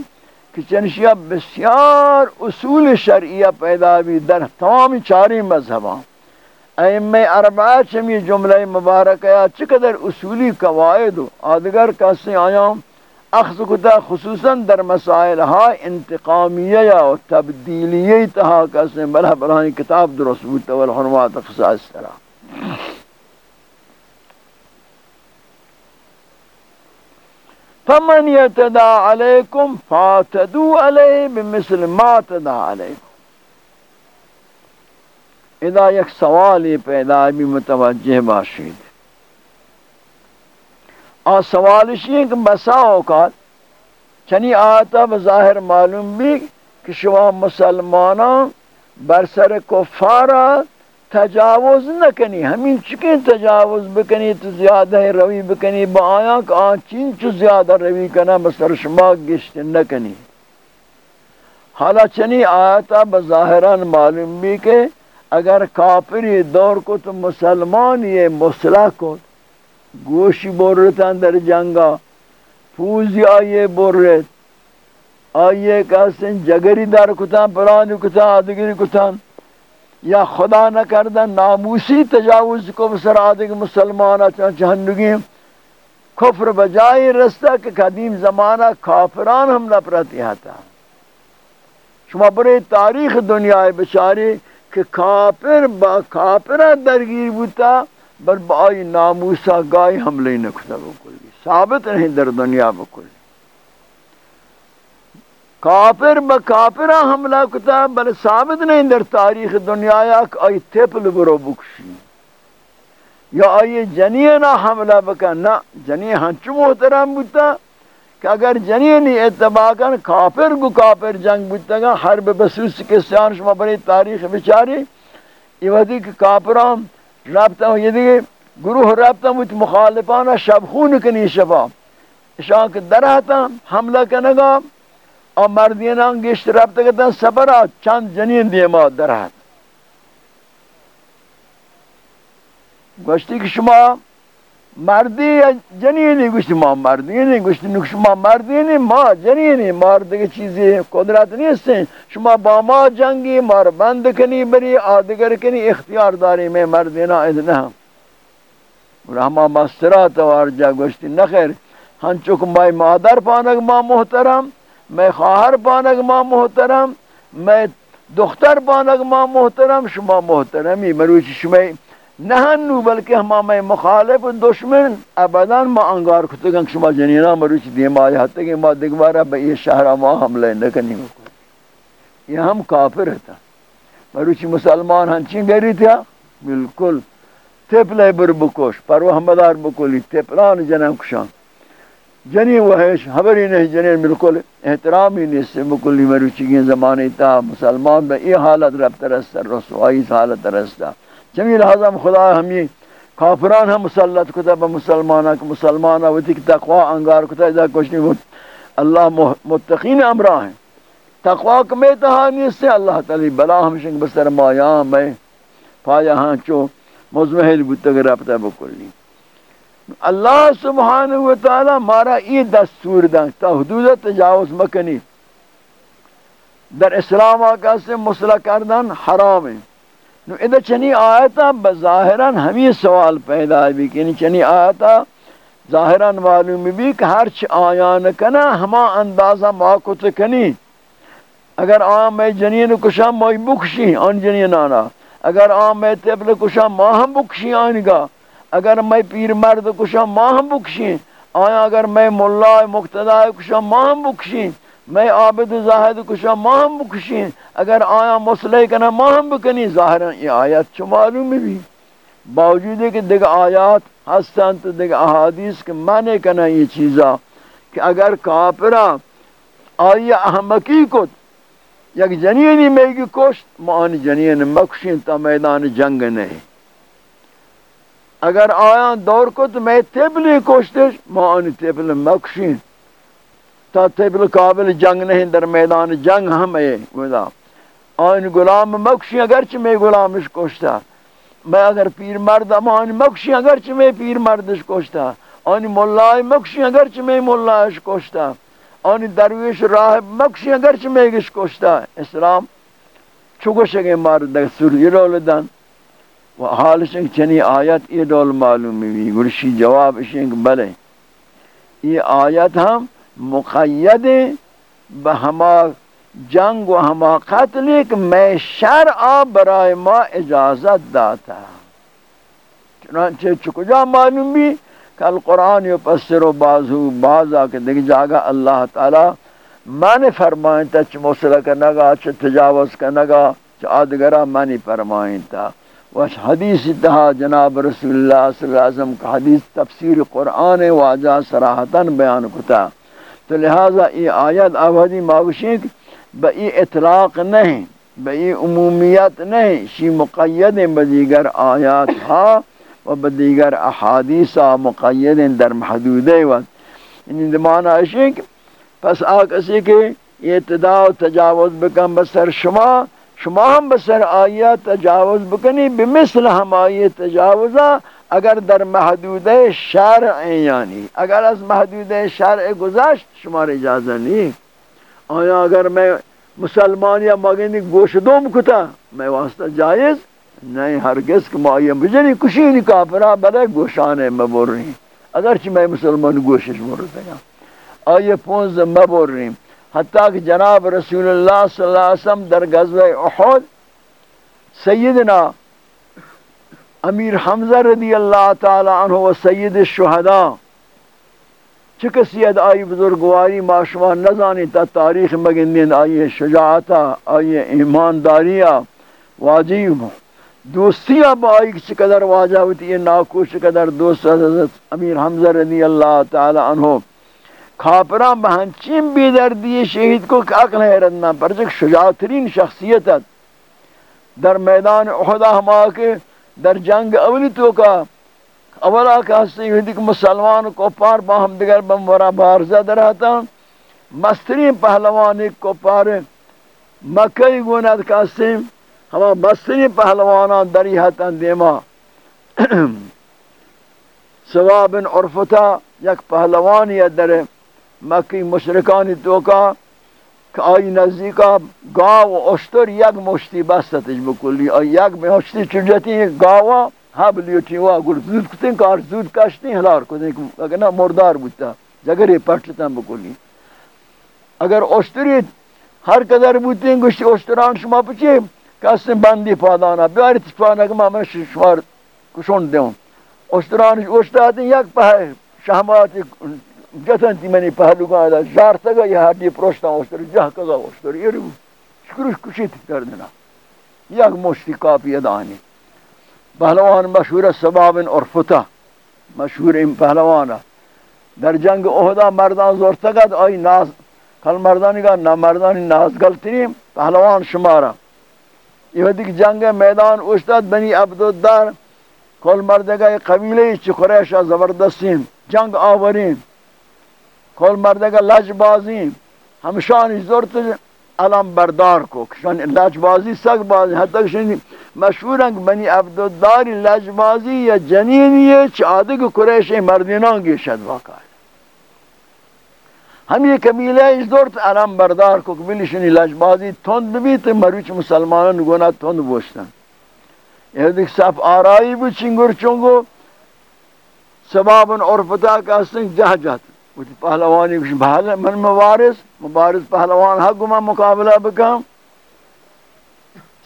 کہ چنشیہ بسیار اصول شرعیہ پیدا بھی در تمام چاری مذہباں ائمہ اربعہ چمی جملہ مبارکہ چقدر اصولی قواعد آدگر کسی آیاں۔ اخذ کتا خصوصا در مسائل ها انتقامیه یا تبدیلیه تها کسی بلہ بلانی کتاب درست بود بودتا والحرمات اخصاص سرا فمن یتدا علیکم فاتدو علیہ بمثل ما تدا علیکم۔ ادا یک سوالی پیدا بھی متوجہ باشید۔ اور سوالش یہ کہ بسا اوقات چنی آتا بظاہر معلوم بھی کہ شما مسلمانان برسر کفارا تجاوز نکنی ہمیں چکیں تجاوز بکنی، تو زیادہ روی بکنی، با آیا کہ آن چین چو زیادہ روی کنا بسر شما گشت نکنی۔ حالا چنی آیتا بظاہران معلوم بھی کہ اگر کافری دور کو تو مسلمان یہ مسلح کو گوشی بور رہتا در جنگا پوزی آئیے بور رہت آئیے کہتے جگری در کتان پرانی کتان، آدگری کتان، یا خدا نہ کردن ناموسی تجاوز کو بسر آدھگ مسلمان چہنگی کفر بجائے رستہ کہ قدیم زمانہ کافران ہم نپرتی آتا شما برے تاریخ دنیا بچاری کہ کافر با کافرہ درگیر بوتا۔ بر بائی ناموسا گائی حملے نہ نکتا بکلی ثابت نہیں در دنیا بکلی کافر با کافرہ حملہ کتا، بل ثابت نہیں در تاریخ دنیا یا کہ آئی تپل برو بکشی۔ یا آئی جنینہ حملہ بکا نا جنین ہنچو محترم بوتا، کہ اگر جنینی اتباقاً کافر کو کافر جنگ بودتا گا حرب بسوس کے سیان شما بری تاریخ بچاری۔ یہ وقتی کہ کافران رابطہ ہو یہ دیگه، گروہ رابطہ ہوں مخالفانا شب خون کنی شبا. اشان کے درہتا حملہ کنگا اور مردینان گشت رابطہ کہتا سبرا چند جنین دیما درہتا گوشتی کہ شما مردی جنینی گوشتی ما مردینی گوشتی نکش ما مردینی ما جنینی مرد کے چیزی قدرت نیستیں شما با ما جنگی، مار بند کنی، بری آدگر کنی اختیار داری میں مردینا ادنا اور ہما مسترات وارجا گوشتی نخیر۔ ہنچک مائی مادر پانک ما محترم میں خواہر پانک ما محترم میں دختر پانک ما محترم، شما محترمی مروچ شمائی۔ نہنو بلکہ ہما مخالف دشمن. ابدا ما انگار کتگن شما جنینا مروچ دیم آیا حتی کہ ما دگوارا با یہ شہر ما حملے نکنی یہ ہم کافر تھا مروچ مسلمان ہنچین گری تھا بالکل تپلے بر بکوش پرو حمدار بکلی، تپلان جنم کشان. جنی وحیش حبری نہیں جنین بالکل احترامی نہیں سے بکلی مروچی کی زمانی تا مسلمان با یہ حالت رب ترستا رسوائی حالت ترستا جمیل حضم خدا ہمی کافران ہم مسلط کتا با مسلمانہ کہ مسلمانہ وتی کہ تقوی انگار کتا اذا کچھ نہیں اللہ متقین امرہ ہیں. تقوی کمی تہانی سے اللہ تعالی بلا ہمشنگ بسر مایاں میں پایا ہاں چو مزمحل بودتا گر رابطہ بکلی. اللہ سبحانہ وتعالی مارا ای دستور دا تا حدود تجاوز مکنی. در اسلام آقا سے مسلح کردن حرام ہے نو ادھا چنی آیتا بظاہران ہمیں سوال پیدا بھی کہ یعنی چنی آیتا ظاہران معلوم بھی کہ ہر چھ آیان کنا ہما اندازہ ماکت کنی۔ اگر آم میں جنین کشا مائی بکشی آن جنین آنا۔ اگر آم میں تبل کشا ماں ہم بکشی آنگا اگر میں پیر مرد کشا ماں ہم بکشی۔ آیا اگر میں ملا مقتدہ کشا ماں ہم بکشی۔ میں عابد زاہد کشا ماہم بکشین اگر آیا مسلح کنا، ماہم بکنی۔ ظاہرا یہ آیات چو معلوم بھی۔ باوجود ہے کہ دیکھ آیات ہستان تو دیکھ احادیث کے معنی کنا یہ چیزا کہ اگر کافرہ آیا احمقی کت، یک جنینی میں گی کشت معنی جنین مکشین تا میدان جنگ نہیں۔ اگر آیا دور کت، میں تبلی کشتش معنی تبلی مکشین تا تبل قابل جنگ نہیں در میدان جنگ ہم ہے ودا آن غلام مکشی اگرچہ میں غلامش کوشتا میں اگر پیر مرد امان مکشی اگرچہ میں پیر مردش کوشتا آن مولای مکشی اگرچہ میں مولایش کوشتا آن درویش راہب مکشی اگرچہ میں گش کوشتا اسلام، چگو شگے مرد دستور یہ رول دن۔ و حال حالش چنی آیت یہ دول معلومی بھی گرشی جواب اشنگ بلے۔ یہ آیت ہم مقید به ہما جنگ و ہما قتل ایک میں شرع برای ما اجازت داتا چنانچہ چکجا معلوم بھی کل قرآن یو پسر و بازو بازا کہ دیکھ جاگا اللہ تعالی۔ مانی فرمائیں تا چھ موسیلہ کرنگا چھ تجاوز کرنگا چھ آدگرہ مانی فرمائیں تا وش حدیث اتہا جناب رسول اللہ صلی اللہ علیہ وسلم کا حدیث تفسیر قرآن واجہ سراحتاً بیان کتا۔ تو لہذا ای آیت آوہدی ماوشی بئی اطلاق نہیں بئی عمومیت نہیں، شی مقید بدیگر آیات ہا و بدیگر احادیث مقید در محدود وقت یعنی دمانا اشک پس آکسی کے اعتداء و تجاوز بکن بسر شما شما ہم بسر آیات تجاوز بکنی، بمثل ہم آیت تجاوزا اگر در محدود شرع یعنی اگر از محدود شرع گذشت شما اجازه نہیں آیا اگر میں مسلمان یا مگنی گوش دوم کتا، میں واسطہ جائز نہیں، ہرگز کہ ما یہ بجنی کشی نہیں کافرہ بلے گوشانے مبور رہی اگرچہ میں مسلمان گوشش مورتا گا آئیے پونز مبور رہی حتیٰ کہ جناب رسول اللہ صلی اللہ علیہ وسلم در غزوہ احد، سیدنا امیر حمزہ رضی اللہ تعالی عنہ و سید الشہداء۔ چکسیت آئی بزرگواری معاشمان نزانی تا تاریخ مگندین آئی شجاعتا، آئی ایمانداریا واجیب دوستیا با آئی چقدر واجہ ہوتی ہے ناکو چقدر دوست حضرت امیر حمزہ رضی اللہ تعالی عنہ۔ کھاپران بہنچین بھی دردی شہید کو اقل حیرت نہ پر چک شجاعترین شخصیت در میدان احدہ ہما کے در جنگ اولی تو کا اولا کا کہستے ہیں کہ مسلمان کو پار باہم دیگر بمورا بارزہ در درہتا مسترین پہلوان ایک کو پار مکہی گوند کہستے ہیں ہما مسترین پہلوانان دری حتا دیما۔ سوا عرفتا یک پہلوان یا در مکی مشرکانی توکا کہ آئی نزدیکا گاو و اشتر یک مشتی بستتش بکلی آئی یک مشتی چجتی گاوا حبلیوٹی وا گر زود کتن کار، زود کشتی ہلار کتن اگر نہ مردار بودتا جگری پٹتا بکلی. اگر اشتری ہر قدر بودتی گوشتی اشتران شما پچی کسی بندی پادانا بیاری تفانا کہ من شمار کشون دیون اشتران اشتراتی یک پہ شہماتی جتن تی منی پہلو گا دا جارتا گا یہ ہڈی پروشتا اشتر جہ کگا اشتر یہ رو شکرش کشیت کردنا یک مشتی کافی ادانی پہلوان مشہور سباب اور فتح مشہور ام پہلوان در جنگ عہدہ مردان زور تگد آئی ناز کل مردانی کا نہ مردانی ناز گلتری پہلوان شمارا یہ دیکھ جنگ میدان استاد بنی عبدالدار کل مردگا قبیلے چی خریشہ زبردستین جنگ آورین کل مردگا لج بازین ہمشانی زور تجھ جی، علم بردار کو شان لجبازی سگ بازی، حتی شان جی، مشهورن بنی عبدالدار لجبازی یا جنینیه چه آده که قریش مردینان گیشد واقع ہم یہ قبیلہ اس دور علم بردار کو قبیلی شنی لجبازی تند ببیت مروچ مسلمانان گونا تند بوشتن۔ یہ دیکھ صف آرائی بھی چنگر چنگو سبابن عرفتا کا سنگ جہ جہت وہ پہلوانی کچھ بھال من مبارس مبارس پہلوان حق میں مقابلہ بکام۔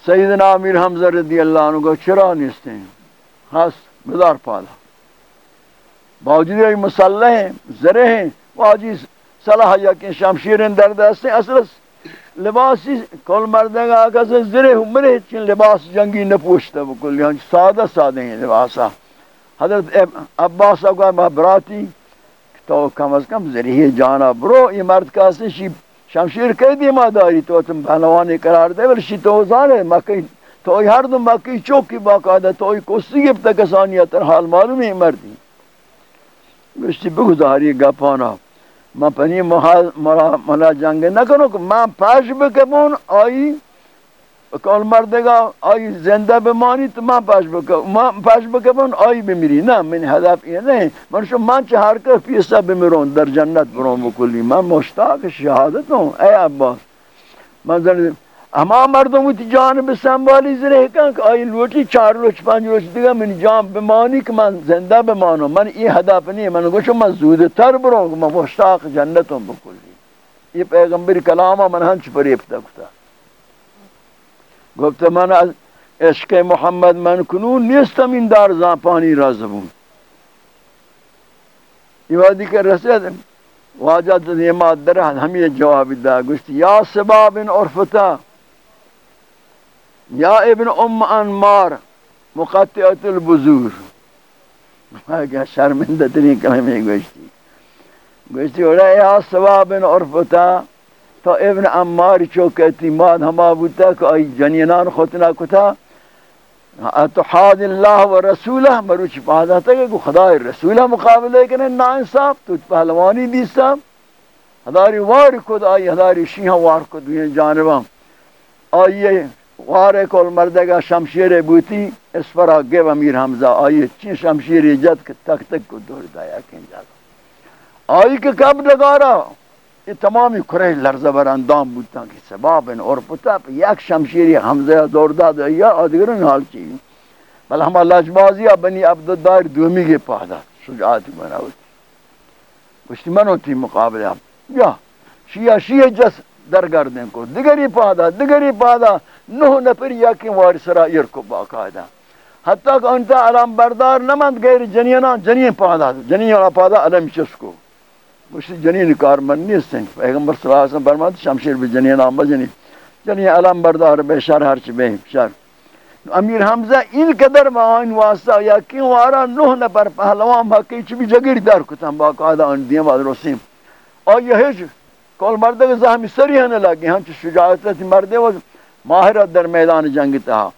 سیدنا امیر حمزہ رضی اللہ عنہ کو چرا نیستے ہیں۔ ہس بدار پالا۔ باوجود یہ مسلح ہیں، زرے ہیں، واجی صلاح یا کہ شمشیرن در دستے اصل لباسی، کل مردے گا آگا زرے ہوں، مرے چن لباس جنگی نپوشتا بکل۔ یہاں جی سادہ سادہ ہیں لباسا۔ حضرت عباس آگا براتی تو کم از کم ذریعہ جانا برو یہ مرد کاسی شی شمشیر کئی دی ما داری تو تم پہلوانی قرار دے ورشی تو زانے مکی تو ہر دو مکی چوکی باقاعدہ تو کسی گفتا کسانی تر حال معلوم ہے مردی۔ گشتی بگزاری گپانا میں پنی ملا جنگ نہ کروں کہ میں پاش بکبون آئی کال مردگا آئی زندہ بمانی تو من پاش بکا من پاش بکا من آئی بمیری. نه من هدف یہ نہیں من شو من چهار کر پیسا بمیرون در جنت برون بکلی. من مشتاق شهادت ہوں اے عباس من زن اما مردم تی جان بسنبالی زره کن که آئی لوٹی چار روچ پنج روچ دیگه من جان بمانی که من زنده بمانم من این هدف نہیں من گوشو من زودتر برون من مشتاق جنتم بکلی. یہ پیغمبر من هنچ پریفتا کتا گفت من از عشق محمد من کنون نیستم این در زاپانی را زبون یہ وادی کے رسید واجہ تنیمات در ہم یہ جواب دا گوشتی یا سباب عرفتا، یا ابن ام انمار مقطعت البزور کیا شرمندہ ترین کلمہ گوشتی. گوشتی اوڑا یا سباب عرفتا تو ابن امار چوکتی ماد ہما بوتا کہ آئی جنینان خطنا کتا اتحاد اللہ و رسولہ، مروچ پاہدا تھا کہ خدا رسولہ مقابلے کنے نا انصاف، تو پہلوانی دیستا ہداری وار کد آئی ہداری شیحہ وار کد یہ جانبا آئیے وار کول مردگا شمشیر بوتی، اس پر آگے امیر حمزہ آئیے چین شمشیر جد تک تک کو دور دایا کن جاتا آئی کہ کب لگارا یہ تمامی کرے لرزہ بر اندام بودتا کہ سبابن اور پتا یک شمشیری حمزہ دور داد یا آدگرن حال چیئے بل ہم اللہ جبازی بنی عبدالدار دومی کے پادا شجاعت بنا ہوتی کچھ منو تھی مقابلہ یا شیعہ شیعہ جس درگردیں کو دگری پادا دگری پادا نو نفر یکی وارسرا یرکو باقاعدہ حتی کہ انتا علام بردار نمند غیر جنینان جنین پادا جنین پادا علم چسکو مشتی جنین کارمن نیستن پیغمبر صلی اللہ علیہ وسلم فرماد شمشیر بھی جنین آم بجنین یعنی، جنین علم بردار بے شر ہرچ بے شر۔ امیر حمزہ این قدر با آئین واسطہ یا کیوں آرہ نوہ نپر پہلوان باقی چی جگیر دار کتن باقاعدہ ان دیم بعد رسیم۔ آئی ہیچ کول مردے کے زہمی سری ہنے لگی ہم چی شجاعت مردے وہ ماہرت در میدان جنگ تہا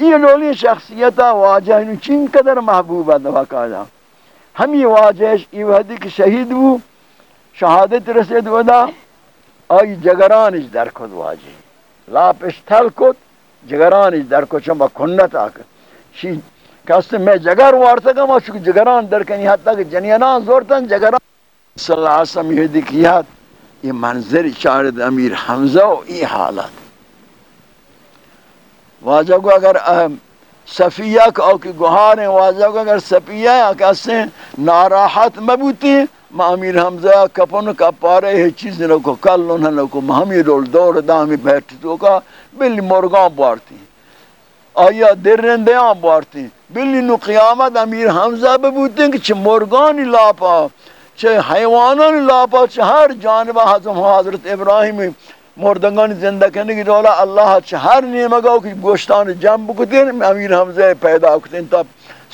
یہ لولی شخصیتا واجہ چین قدر محبوب ہے باقاعدہ ہمی واجہش ای وحدی کی شہید ہو شہادت رسید ودا، آئی جگرانش در کد واجہ لاپش تھل کد جگرانش در کد چون با کنت آکد شی کسی میں جگر وارتا گا، ما چکو جگران در کنی حتی کہ جنینان زورتن، جگران۔ صلی اللہ علیہ وسلم یہ دکھیات یہ منظر چارد امیر حمزہ و ای حالت۔ واجہ کو اگر، اہم صفیہ کا او کی گوہار ہیں واضح کو اگر صفیہ ہے کہتے ہیں ناراحت مبوتی، ما امیر حمزہ کپن کا پارے ہے چیز نکو کل انہوں نکو ہمی رول دور دامی بیٹھ تو کا بلی مرگان بارتی آیا در رندیاں بارتی بلی نو قیامت امیر حمزہ ببوتی ہیں کہ چھ مرگانی لاپا، چھ حیوانانی لاپا، چھ ہر جانبہ حضرت ابراہیم مردگان زندہ کرنے کی دولا اللہ ہر نیمگا کی گوشتان جمع بکتین، امیر حمزہ پیدا کتین تب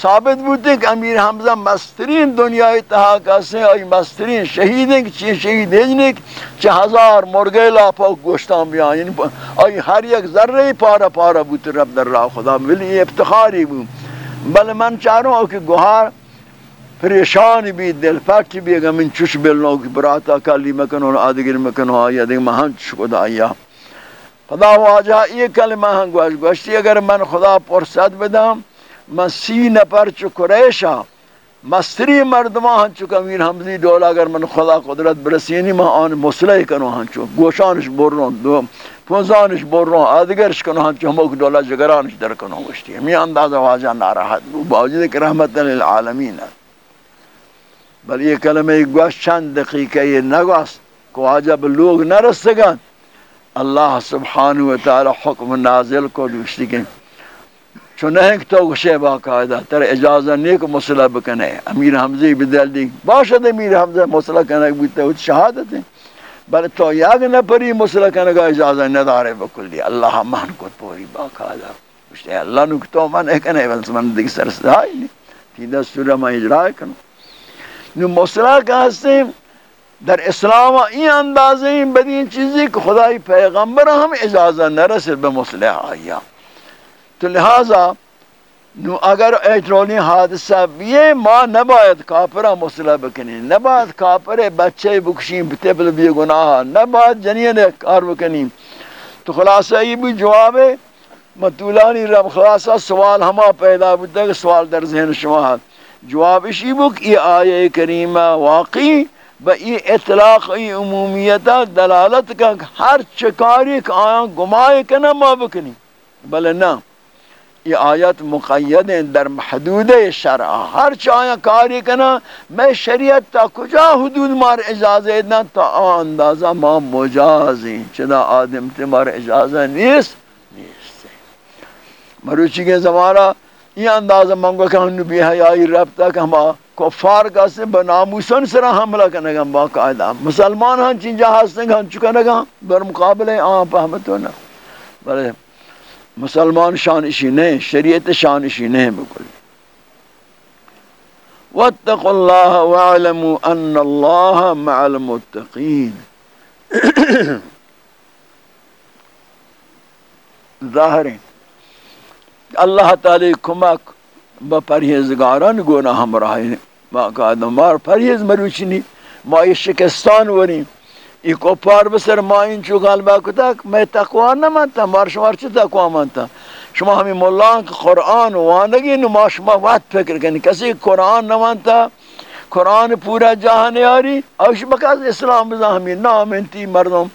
ثابت بودتے کہ امیر حمزہ مسترین دنیا اتحا کسے آئی مسترین شہید ہیں کہ چی شہید ہیں چی ہزار مرگے لاپا گوشتان بیان یعنی آئی ہر یک ذرہ پارا پارا بودتے رب در راہ خدا ملی افتخاری بود بل من چاہروں کہ گوھار پریشان بھی، دل پاک بھی، اگر من چوش بلنو کی براتا کلی مکنو آدگر مکنو آیا، دیکھ میں ہم چکد آیا۔ خدا واجہ یہ کلمہ ہم گوش گوشتی، اگر من خدا پرسد بدم، من سی نپر چو قریشا مستری مردمان ہن چکا امیر حمزی دولا، اگر من خدا قدرت برسینی، من آن مسلح کنو ہن چو گوشانش برون دو پونزانش برون آدگرش کنو ہن چو ہموک دولا جگرانش در کنو گوشتی۔ ہمی اندازہ واجہ ناراحت بو، باوجود کہ رحمت للعالمین ہے بل یہ کلمہ گوش چند دقیقہ یہ نگوست کو عجب لوگ نہ رسگن اللہ سبحانہ وتعالی حکم نازل کو دوشتی کہ چنہیں کہ تو گشے باقاعدہ تر اجازہ نہیں کہ مسئلہ بکنے۔ امیر حمزی بدل دی۔ باشد امیر حمزہ مسئلہ کنے بیتا ہے شہادت ہے۔ بل تو یاگ نہ پری مسئلہ کنے کا اجازہ ندارے بکل دی۔ اللہ مان کو پوری باقاعدہ۔ گشتے اللہ نو کہ تو من اکنے بلس من دیکھ سرسدائی نہیں۔ تیدہ سورہ میں اجرائے کنو نو مسئلہ کا ہستے در اسلام این اندازه این بدین چیزی که خدای پیغمبر هم اجازه نرسل به مسئله آیا تو لہذا نو اگر ایترونی حادثہ بیئے ما نباید کافرہ مسئلہ بکنی نباید کافر بچے بکشیم بتبل بی گناہ نباید جنین کار بکنی تو خلاصہ یہ بھی جواب ہے مطولانی رب خلاصہ سوال ہما پیدا بودتا کہ سوال در ذہن شما ہے جواب اسی بک، یہ آیہ کریمہ واقعی با یہ اطلاق ای عمومیتا دلالت کا ہر چکاری کا آیا گمائے کنا ما بکنی بلے نا یہ آیت مقید ہیں، در محدود شرع۔ ہر چایا کاری کنا میں شریعت تا کجا حدود مار اجازت نا تا اندازہ ما مجازیں چدا آدم تے مار اجازہ نیست نیست۔ مروچی کے زمانہ یہ اندازہ منگو کہ ہم نبی حیائی رب تک ہم کفار کا سے بناموسن سرا حملہ کرنے گا باقاعدہ مسلمان ہاں چنجا ہستیں گا چکا نگا بر مقابلے آن پہمتو نا بلے، مسلمان شانشی نہیں شریعت شانشی نہیں بکل۔ واتقوا الله واعلموا ان الله مع المتقين ظاہر ہے اللہ تعالی کمک با پرہیزگاران گونا ہمراہ باقاعدہ مار پرہیز مروچنی ما یہ شکستان وریم ای کفار بسر ما این چو غلبہ کتا، میں تقوی نہ مانتا مار شمار چی تقوی مانتا۔ شما ہمیں مولانا کہ قرآن وانگی نما شما وقت فکر کنی۔ کسی قرآن نہ مانتا قرآن پورا جہان یاری اوش بکاز اسلام بزا ہمیں نام انتی مردم۔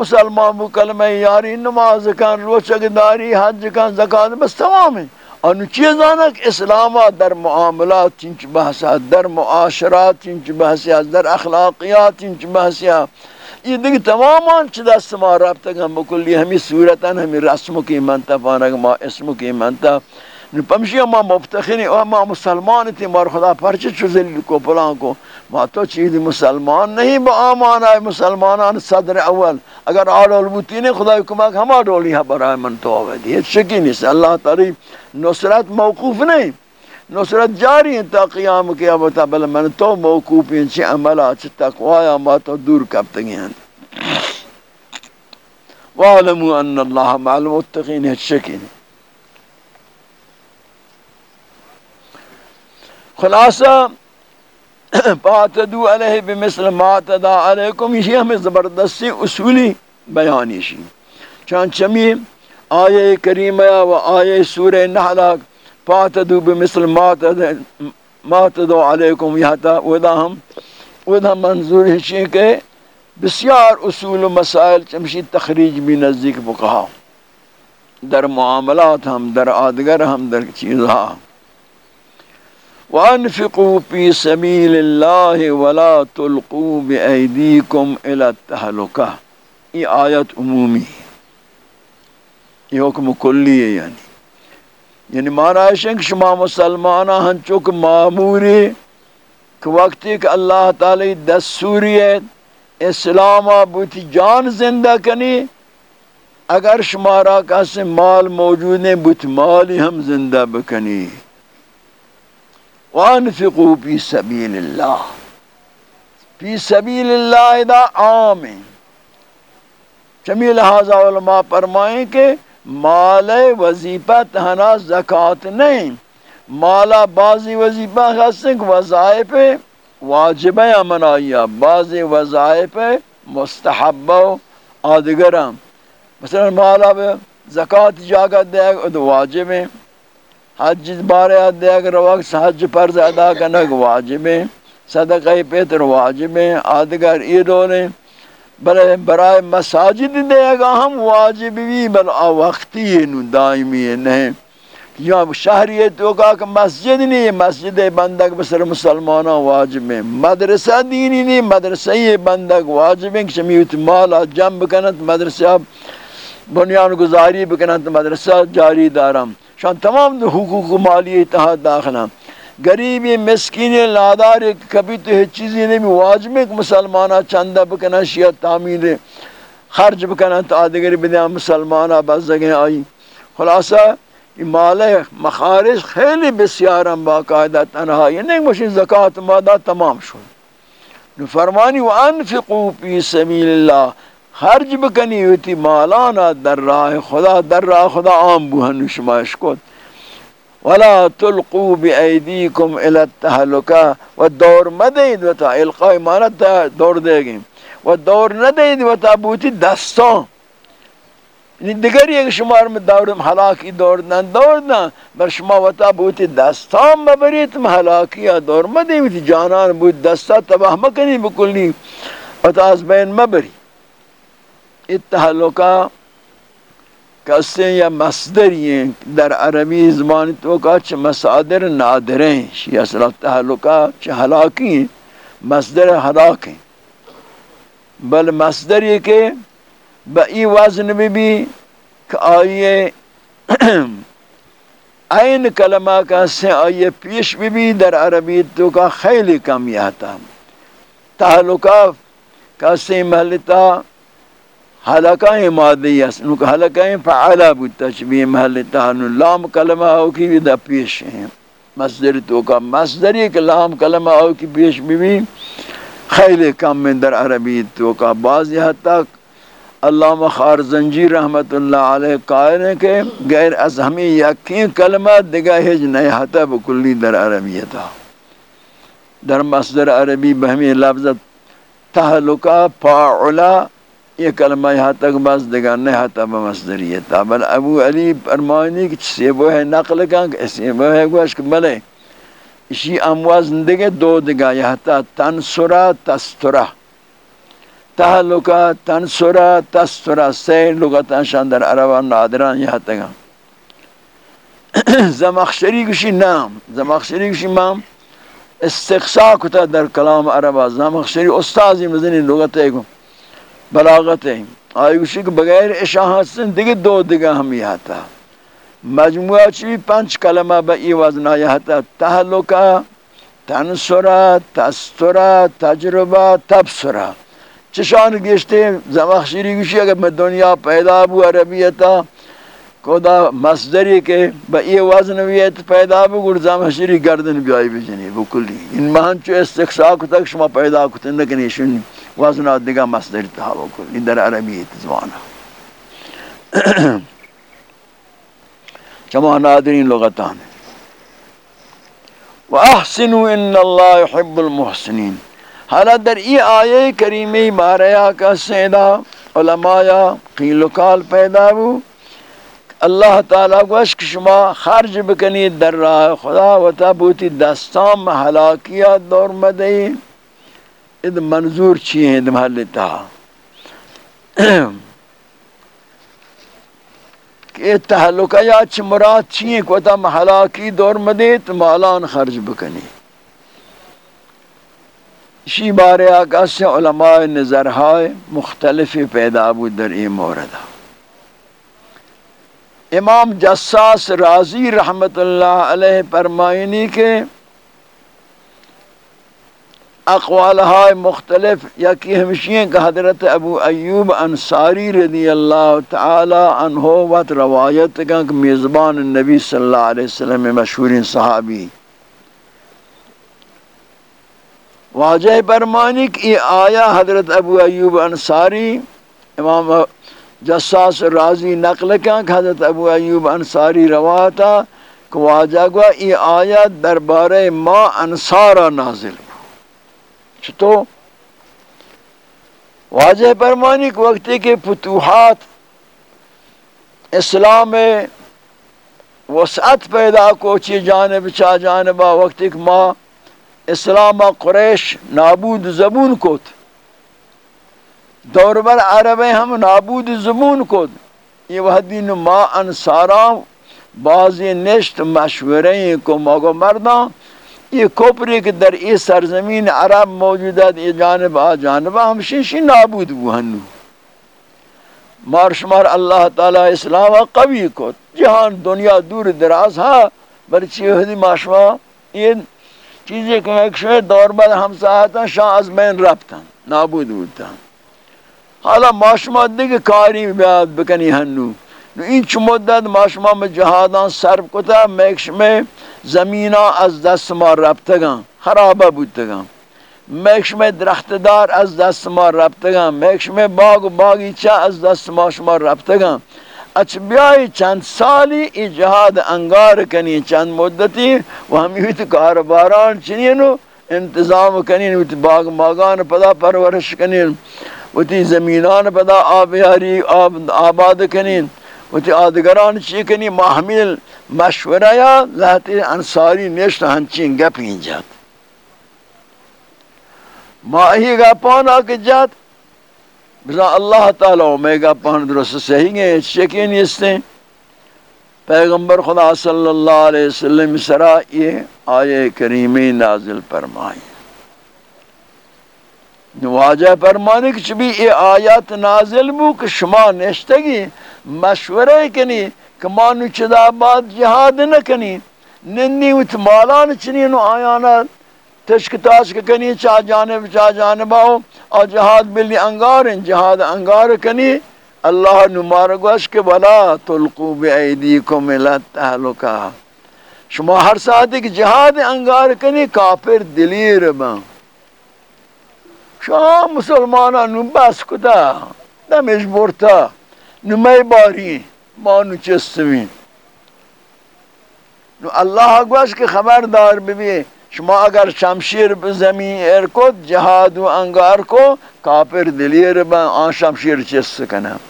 مسلمان بو کلمہ یاری، نماز کن روچک داری، حج کن زکاة بس تمام ہے انو چیزانا کہ اسلام در معاملات، چنچ بحثا در معاشرات، چنچ بحثا در اخلاقیات، چنچ بحثا یہ دیکھ تمامان چی دست ما رابطہ گم بکلی ہمی صورتاً ہمی رسم کی منتا پانک ما اسم کی منتا پمشی ما مفتخری او ما مسلمان تھی مار خدا پرچے چو ذلیل کو پلان کو۔ ما تو چیز مسلمان نہیں با آمان آئے مسلمانان صدر اول۔ اگر آل البوتی نے خدا کمک ہما ڈولی ہے برای من تو آوے دی۔ شکی نہیں سے۔ اللہ تعالی نصرت موقوف نہیں۔ نصرت جاری ہیں تا قیام کیا بل من تو موقوف ہیں چی عملہ چی تقوی ما تو دور کب تگی ہیں۔ وعلموا ان اللہ معلوم اتقین ہے شکی نہیں۔ خلاصہ پاتدو علیہ بمثل ما تدا علیکم، یہ ہمیں زبردستی اصولی بیانی شی۔ چان چمی آیے کریمہ و آیے سورہ نحلہ پاتدو بمثل ما تدا ما تدو علیکم یہ تا ودا ہم، ودا منظور ہے کہ بسیار اصول و مسائل چمشی تخریج بھی نزدیک بکہا در معاملات ہم، در آدگر ہم، در چیزہا۔ وانفقوا في سبيل الله ولا تلقوا بايديكم الى التهلكه یہ آیت عمومی ہے۔ یہ حکم کلی ہے یعنی۔ یعنی مانا ہے کہ شما مسلمانہ ہن چک معموری کہ وقت کہ اللہ تعالی دستوری ہے، اسلام بوتی جان زندہ کنی، اگر شمارا کسی مال موجود ہے بوت مالی ہم زندہ بکنی۔ وانفقوا فی سبیل اللہ فی سبیل اللہ دا عام چمی لہذا علماء فرمائیں کہ مال وظیفہ تہنا زکاة نہیں۔ مالا بعضی وظیفہ خاصنک وظائف واجب منائیہ بعضی وظائف مستحب آدگرم مثلا مالا زکاة جاگہ دے واجب ہیں۔ حج بارے دے اگر وقت حج فرض ادا کرنا واجب ہے، صدقہ پیتر واجب ہے آدگر عیدونے بلے برائے مساجد دے گا ہم واجب بھی، بل وقتی ہے، نو دائمی ہے، نہیں۔ یا شہریت تو کہا کہ مسجد نہیں ہے، مسجد بندگ بسر مسلمانہ واجب ہے۔ مدرسہ دینی نہیں، مدرسہ یہ بندگ واجب ہے کہ شمیت مالا جنب کنت مدرسہ بنیان گزاری بکنت، مدرسہ جاری دارم۔ شان تمام دو حقوق مالی اتحاد داخلہ غریبی، مسکین، لادار کبھی تو ہے چیزی نہیں واجب ہے کہ مسلمانہ چندہ بکنا شیعہ تعمیر خرج بکنا تو آدھگری بدیا مسلمانہ بس جگہ آئی. خلاصہ مال مخارج خیلی بسیارم باقاعدہ تنہا یہ یعنی نہیں مشین زکاة مادہ تمام شد. فرمانی وانفقوا فی سبیل اللہ خرج بکنی ہوتی مالانا در راہ خدا، در راہ خدا عام بوہن شماش کت ولا تلقوا بأيديكم الى التهلكه والدور مدید وتا القاء مانت دور دے گی و دور ندید وتا بوتی دستان یعنی دیگر یک شمار میں دور ہلاکی دور نہ دور نہ بر شما وتا بوتی دستان مبریت ہلاکی دور مدید یعنی جانان بوت دستا تباہ مکنی بکلی وتا از بین مبری. اتحلقہ کسے یا مصدر یہ در عربی زبان تو کا چھ مصادر نادریں شی اصل تحلقہ چھ ہلاکی مصدر ہلاکی بل مصدر یہ کہ بئی وزن میں بھی کہ آئیے این کلمہ کا سے آئیے پیش بھی بھی در عربی تو کا خیلی کم یہتا تعلقہ کا سے محلتا حلقہ مادی ہے نوکہ حلقہ فعلا بودتا چبی محلتا لام کلمہ ہو کی دا پیش ہیں۔ مصدر تو کا مصدری کہ لام کلمہ ہو کی پیش بھی بھی خیلی کم میں در عربی تو کا بعض یہاں تک علامہ خار زنجی رحمت اللہ علیہ قائل ہے کہ غیر از ہمیں یقین کلمہ دگا ہج نہیں ہتا بکلی در عربی عربیتا در مصدر عربی بہمی لفظ تحلقہ فاعلا یہ کلمہ یہاں تک بس دگا نہیں ہتا بمصدریتا بل ابو علی فرمانی کہ سے وہ ہے نقل کا کہ وہ ہے گوش کہ بلے اسی امواز دگے دو دگا یہاں تا تنسرہ تسترہ تحلقہ تنسرہ تسترہ سے لغتان شاندر عربان نادران یہاں تگا زمخشری کشی نام، زمخشری کشی مام استقصا کتا در کلام عربا زمخشری استازی مزنی لغت ہے بلاغت ہے آئی کشی کہ بغیر اشاہت سن دیگه دو دیگه ہم یہاں تا مجموعہ چی پنچ کلمہ با ای وزن یہاں تا تحلقہ تنسرہ تسترہ، تجربہ تبسرہ چشان گشتے زمخشری گوشی اگر میں دنیا پیدا بو، عربیتا کودا مصدری کے با یہ وزنویت پیدا بو گر زمخشری گردن بیائی بجنی بکلی۔ ان مہن چو استقصاق تک شما پیدا کتن لکنی شنی۔ وزن وزنہ دیگا مصدری تھا بکلی در عربیت زوانا چما نادرین لغتان. وَأَحْسِنُوا إِنَّ اللَّهِ يُحِبُّ الْمُحْسِنِينَ حالا در ای آیه کریمی باریا کا سیدا، علماء قیل و قال پیدا بو. اللہ تعالیٰ کو اشک شما خرج بکنی در راہ خدا و تابوتی دستان محلاکیات دور مدئی اد منظور چی ہیں اد محلتا کہ تحلقہ یا چھ مراد چی ہیں کہ محلاکی دور مدئی تو مالان خرج بکنی شی بارے آقا سے علماء نظرہائے مختلفی پیدا بود در این مورد۔ امام جساس راضی رحمت اللہ علیہ فرمائنی کے اقوالہائے مختلف یا کی ہمشین کہ حضرت ابو ایوب انصاری رضی اللہ تعالی عنہ وات روایت کہ میزبان النبی صلی اللہ علیہ وسلم مشہورین صحابی۔ واجہ برمانی کی آیا حضرت ابو ایوب انصاری، امام جساس راضی نقل کہ حضرت ابو ایوب انصاری رواتا، کہ واجہ گوا ای آیا دربار ما انصارا نازل۔ چھتو واجہ برمانی کے وقتی کے فتوحات اسلام وسعت پیدا کو چی جانب چا جانبا وقتی کہ ماں اسلام قریش نابود زبون کت دور بر عرب ہم نابود زبون کت یہ وحدین ما انصارا بعضی نشت مشورے کو مگو مردان یہ کوپری کہ در ای سرزمین عرب موجودت یہ جانب آ، جانب ہمشی نابود بوہنو مارشمار اللہ تعالی اسلام قوی کو۔ جہان دنیا دور دراز ہاں برچی وحدی ماشما یہ چیزی کہ ایک شوئے دور بعد ہم ساہتا شاہ از بین ربتا نابود بودتا حالا ماشما دیگه کاری بیاد بکنی ہنو۔ نو این چو مدت ماشما میں جہادان سرب کتا، میکش میں زمینا از دست ما ربتگان خرابه بودتگان میکش میں درختدار از دست ما ربتگان میکش میں باغ و باغیچه از دست ما شما ربتگان اچ بیائی چند سالی ای جہاد انگار کنی، چند مدتی و ہمی کارباران چنینو، انتظام کنین و باغ ماغان پدا پرورش کنین۔ و تی زمینان پدا آبیاری آب آباد کنین۔ و تی آدگران چی کنی محمیل مشورہ یا لہتی انصاری نشت ہنچین گپ جات ماہی گپان آکے جات. بزا اللہ تعالی اومیگا پہن درست صحیح ہے شکی نیستیں. پیغمبر خدا صلی اللہ علیہ وسلم سرا یہ آیے کریمی نازل فرمائی واجہ فرمانے کہ چبی یہ آیات نازل بو کہ شما نشتگی مشورے کنی کہ مانو چدا بعد جہاد نکنی ننی وت مالان چنین آیانا تشک تاشک کنی، چا جانب چا جانب آو اور جہاد بلی انگار، جہاد انگار کنی، اللہ نمار گوش کے بلا تلقو بی ایدیکم الات تحلکا شما ہر ساتھ ایک جہاد انگار کنی، کافر دلیر با شما مسلمانا نو بس کتا دمش بورتا نمی باری مانو چستوین نو اللہ گوش کے خبردار بھی شما اگر شمشیر به زمین ارکد جهاد و انگار کو کافر دلیر با آن شمشیر چست کنم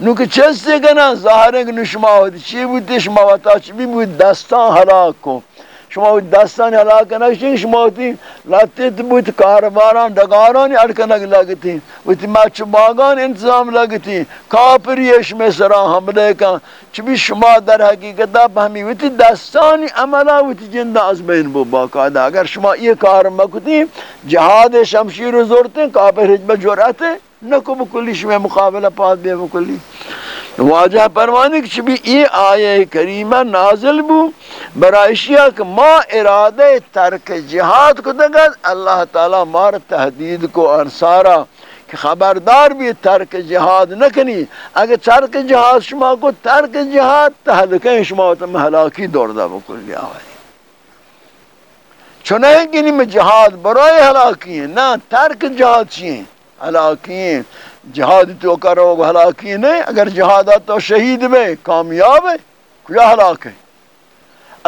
نو که چست کنم ظاهره که شما چی بود شما وطا چی بود دستان حلاک کو. شما دستان حلاک نکشین شما تی لطیت بود کارباران دگاران ارکنگ لگتی. ویتی مچ باغان انتظام لگتی. کافریش میں سرا حملے کا چبی شما در حقیقت ہمی ویتی دستانی عملہ ویتی جندہ از بین بو باقاعدہ اگر شما یہ کار مکتی جہاد شمشیر و زورتے کافر حجب جورتے نکو بکلی شما مقابلہ پاس بے بکلی واجہ پروانی کہ چبی یہ آیہ کریمہ نازل بو برائشیہ کہ ما ارادہ ترک جہاد کو دگل اللہ تعالی مار تحدید کو انصارا کہ خبردار بھی ترک جہاد نکنی اگر ترک جہاد شما کو ترک جہاد تحلکیں شما تم حلاکی دور دا بکل لیا ہوئی چنہیں گنی میں جہاد برای حلاکی ہیں نا ترک جہاد چیئے حلاکی ہیں۔ جہاد تو کرو ہلاکی نہیں اگر جہاد تو شہید میں، کامیاب ہے، کیا ہلاک ہے؟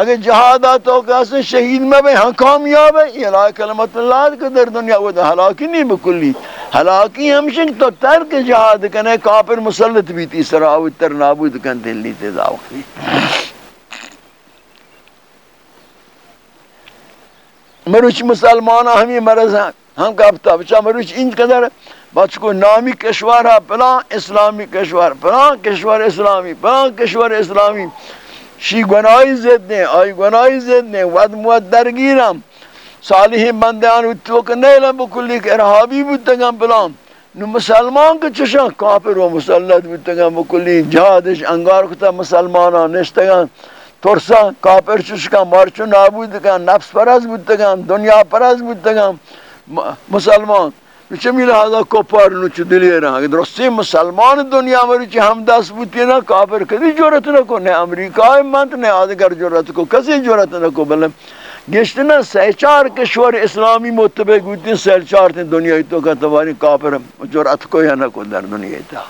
اگر جہاد تو کیسے شہید میں بھی ہاں کامیاب ہے، یہ لا کلمت اللہ کے در دنیا وہ تو ہلاکی نہیں بکلی۔ ہلاکی ہمشن تو ترک جہاد کنے، کافر مسلط بھی تھی تیسرا اوتر نابود کن دلی تے داوخی مروچ مسلمان ہمیں مرض ہیں۔ ہم کا کہتا بچہ مروچ انج قدر ہے۔ بچ کو نامی کشور ہے، پلان اسلامی کشور، پلان کشور اسلامی، پلان کشور اسلامی۔ شی گناہی زد دیں آئی گناہی زد دیں ود موت درگیرم۔ صالحی بندیان اتوک نیلم بکلی کہ ارحابی بودتگم پلان۔ نو مسلمان کے چشاں، کافر و مسلط بودتگم بکلی۔ جہادش انگار کتا مسلمانان نشتگم ترسا، کافر چشکا، مارچو نابود کن نفس پرز بودتگم دنیا پرز بودتگم مسلمان۔ چمی لحاظا کپار نو چو دلی رہا اگر درستی مسلمان دنیا مری چی ہم دست بوتی نا کافر کدی جورت نکو نے امریکہ منت نے آدھگر جورت کو کسی جورت نکو بلے گشت نا سہچار کشور اسلامی متبع گوتی سہچار تین دنیا تو کا توانی کافر جورت کو یا نکو در دنیا تا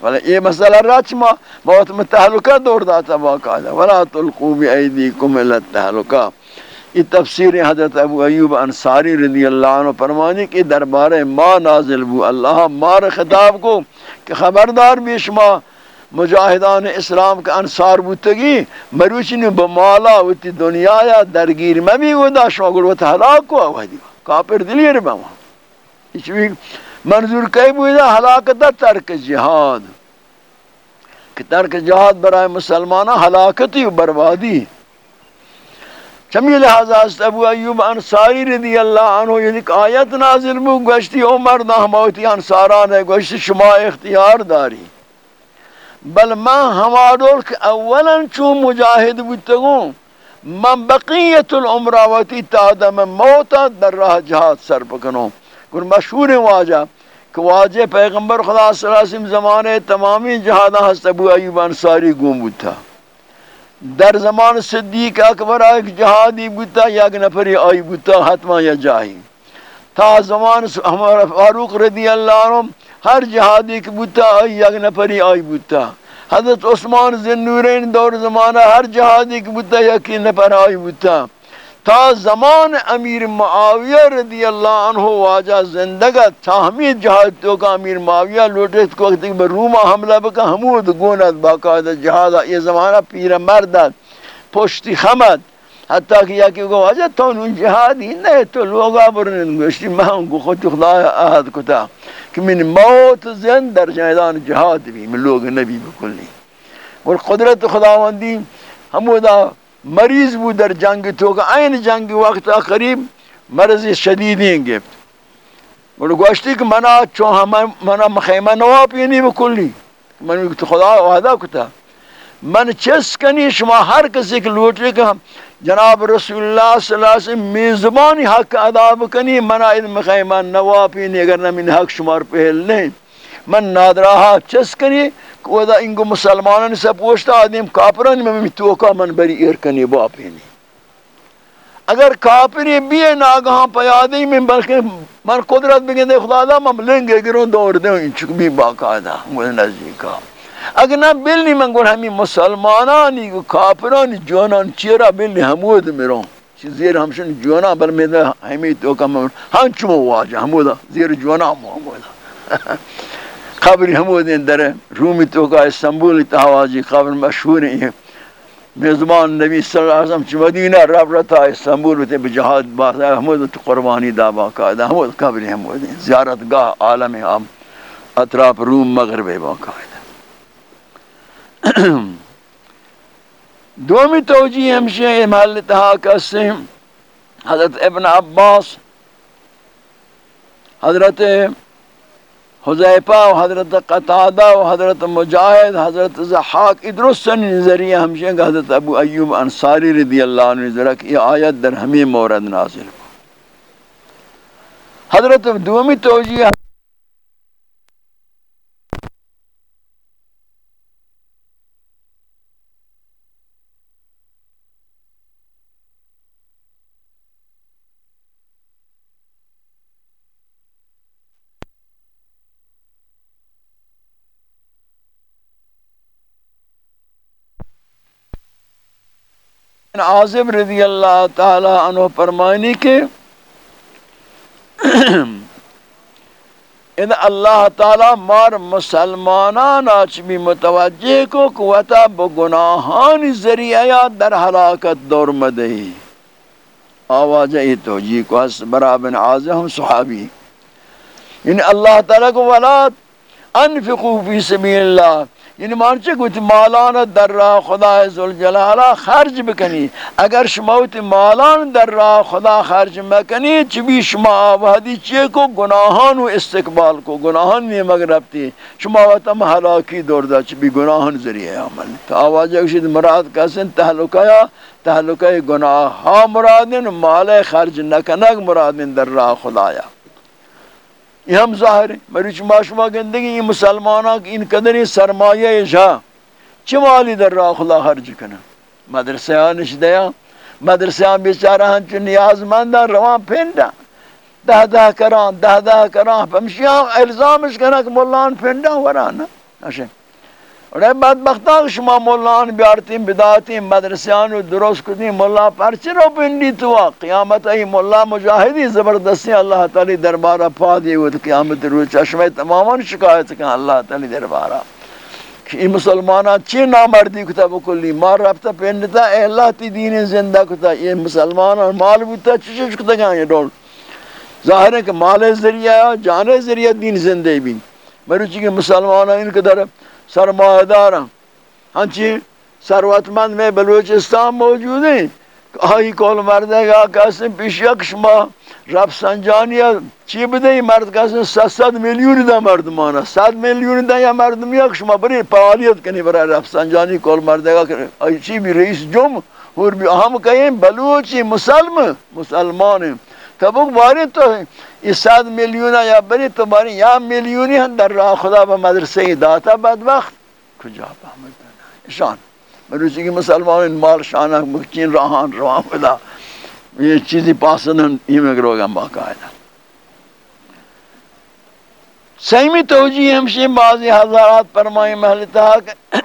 ولی یہ مسئلہ رچ ما موت میں دور داتا باقاعدہ ولا تلقو بی ایدیکم اللہ تحلقہ یہ تفسیر حضرت ابو ایوب انصاری رضی اللہ عنہ فرمانی کہ دربار ما نازل بو اللہ مار خطاب کو کہ خبردار بھی شما مجاہدان اسلام کا انصار بوتگی مروچی نے بمالا وتی دنیا یا درگیر میں بھی ودا شما گل وتا ہلاک کو اوہدی کافر دلی رے بما اس بھی منظور کئی بودا ہلاکت ترک جہاد۔ کہ ترک جہاد برائے مسلمانہ ہلاکتی و بربادی۔ ہے چمی لحاظ است ابو ایوب انصاری رضی اللہ عنہ یعنی یہ ایک آیت نازل بو گوشتی عمر نہ ہموتی انصاران ہے گوشتی شما اختیار داری. بل من ہمارول کہ اولا چون مجاہد بودتگوں من بقیت العمراوتی تا دم موتا در راہ جہاد سر پکنوں گر مشہور واجہ کہ واجہ پیغمبر خدا صلی اللہ علیہ وسلم زمانے تمامی جہادہ ہست ابو ایوب انصاری گوم بودتا. در زمان صدیق اکبر ایک جہادی بوتا، یک نفری آئی بوتا، حتما یا جاہی۔ تا زمان ہمارا فاروق رضی اللہ عنہ ہر جہادی کی بوتا، آئی یک نفری آئی بوتا۔ حضرت عثمان زنورین دور زمانہ ہر جہادی کی بوتا، یکی نفر آئی بوتا۔ تا زمان امیر معاویہ رضی اللہ عنہ واجہ زندگا تا ہمیں جہاد تو کا امیر معاویہ لوٹے کو وقت کہ روما حملہ بکا، حمود گونت باقاعدہ جہاد، یہ زمانہ پیر مردد پشتی خمد۔ حتی کہ یکی کو واجہ تو نون جہادی نہیں تو لوگا برنن گوشتی میں کو خود خدا عہد کتا کہ من موت زند در جہدان جہاد بھی، من لوگ نبی بکلی۔ اور قدرت خداوندی ہمودا مریض بود در جنگ تو کہ این جنگ وقت قریب مرض شدید ہیں گفت گوڑ گوشتی کہ منا چون ہم منا مخیمہ نواب یعنی بکلی۔ من تو خدا وعدہ کتا۔ من چس کنی شما ہر کسی کے لوٹے کہ جناب رسول اللہ صلی اللہ علیہ وسلم میزبانی حق ادا بکنی، منا اید مخیمہ نواب یعنی اگر نہ من حق شمار پہل نہیں۔ من نادراہا چس کنی کہ وہ دا انگو مسلمانان سے پوچھتا آدم کافران میں توکا من بری ارکنی باپینی۔ اگر کافری بھی ناگہاں پیادی میں بلکہ من قدرت بگن دے خدا دا من لنگے گروں دور دے ان چک بھی باقاعدہ مجھے نزدیکا۔ اگر نہ بلنی من گوڑ ہمیں مسلمانانی کو کافرانی جوانان چیرا بلنی حمود میروں۔ چی زیر ہمشن جوانا بل میں دا ہمیں توکا من ہم چمو واجہ حمودا زیر جوانا محمودا خبری حمود اندر رومی توکا استنبول تحواجی خبر مشہور ہیں میزبان نبی صلی اللہ علیہ وسلم چی مدینہ رب رتا استنبول تے بجہاد باز احمد تو قربانی دا باقاعدہ احمد قبر احمد زیارت گاہ عالم عام، اطراف روم، مغرب باقاعدہ دومی توجیہ ہمشہ محل تہا کسے حضرت ابن عباس، حضرت حضیفہ و حضرت قطادہ و حضرت مجاہد، حضرت زحاق ادرس ذریعہ ہمشہ کہ حضرت ابو ایوب انصاری رضی اللہ عنہ ذرا کہ یہ آیت در ہمیں مورد نازل کو حضرت دومی توجیہ عازب رضی اللہ تعالی عنہ فرمانی کے ان اللہ تعالی مار مسلمانان آچ بھی متوجہ کو قوتا بگناہان ذریعہ در حلاکت دور مدہی آواز ای توجیہ کو حس برا بن عازب ہم صحابی۔ ان اللہ تعالی کو ولاد انفقو فی سبیل اللہ۔ یعنی مانچے کچھ مالان در راہ خدا ذوالجلالہ خرج بکنی. اگر شماوت مالان در راہ خدا خرج بکنی چبی شما آبادی چیئے کو؟ گناہان و استقبال کو. گناہان میں مغربتی شماوت ہم حلاکی دور دا چبی گناہان ذریعہ عمل. تو آواز اکشید مراد کسن تحلقہ تحلقہ گناہ ہاں مرادن مال خرج نکنگ مرادن در راہ خدایا. یہ ہم ظاہر ہیں میری معاشمہ شما گندگی یہ مسلمانہ ان قدر سرمایہ جا چمالی در راہ خلا خرج کنا مدرسہ آنش دیا مدرسہ بیچارہ ہن چو نیاز مندہ روان پھنڈا دہ دہ کران دہ دہ کران پمشیاں الزامش کنا کہ مولان پھنڈا ورانا نشے اور بدبختان شما مولان بیارتیم بداتیم مدرسیان و درست کردیم مولا پرچی رو پندی تو قیامت ای مولا مجاہدی زبردستی اللہ تعالی دربارہ پا دیو قیامت رو چشمہ تماما شکایت کن اللہ تعالی دربارہ۔ کہ ای مسلمانہ چی نامردی کتا بکلی؟ مار رفتا پندتا اے اللہ تی دین زندہ کتا، یہ مسلمانہ مال بوتا، چی کتا گا یہ ڈول؟ ظاہر ہے کہ مال ذریعہ جان ذریعہ دین زندہ بھی مروچی کہ مسلمانہ ان کے در سرمایہ دار ہیں ہنچی سروت مند میں بلوچستان موجود ہیں. آئی کول مردے گا کسی پیش یک شما رب سنجانیا چی بدهی مرد کسی ست ست میلیون دا مردمانا ست میلیون دا یا مردم یک شما بری پالیت کنی برای رب سنجانی کول مردے گا آئی چی بھی رئیس جم اور بھی ہم کہیں بلوچی مسلم مسلمان ہیں تبک باری تو یہ میلیون یا بری تو باری یا میلیونی ہن در راہ خدا با مدرسے داتا بدبخت۔ کجا پاہمد شان مروچی کی مسلمان مال شانہ مکچین راہان روان خدا۔ یہ چیزی پاسن ہن یہ میں گروگا باقاعدہ۔ سیمی توجیہ ہمشی، بعضی حضارات پرمائی محلتا کہ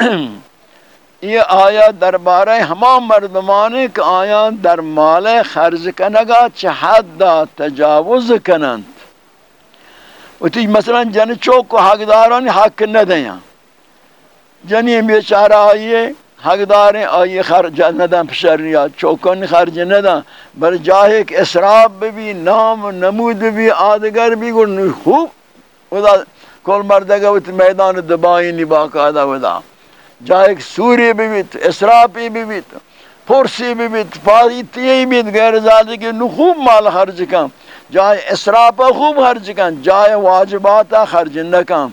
یہ آیا دربارہ ہما مردمانے کہ آیا در مال خرج کنگا چھ حد دا تجاوز کنند۔ و تیج مثلا جن چوک کو حقدارانی حق نہ جنی بیچارہ آئیے، حقداریں آئیے خرج نہ دیں پشریا چوکن خرج نہ دیں بل جاہے کہ اسراب بھی نام نمود بھی آدگر بھی گو خوب ودا کل مردگا ویت میدان دبائی نی باقاعدہ ودا۔ جائے سوری بھی بیت اسرافی بھی بیت پرسی بھی بیت پاریتی بھی بیت غیر ذاتی کہ نخوب مال خرج کم جائے اسراپ خوب خرچ کن جائے واجبات خرچ نکن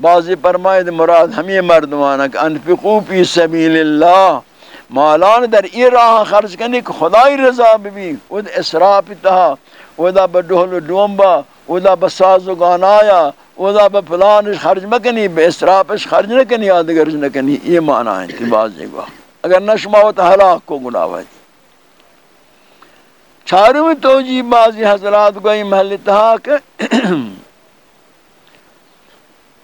بعضی فرمائد مراد ہمیں مردمانا کہ انفقو پی سبیل اللہ، مالان در ای راہ خرچ کنی کہ خدای رضا بھی ود اسراپ تہا ودا بڈہل ڈومبا ودا بساز و گانایا ودا بپلان خرج مکنی بے اسرافش خرج نکنی آدگرج نکنی، یہ معنی ہے، تی بعضی گواہ اگر نشماوت حلاق کو گناہ ہے چاروں توجیب بعضی حضرات کو یہ محل اتحاق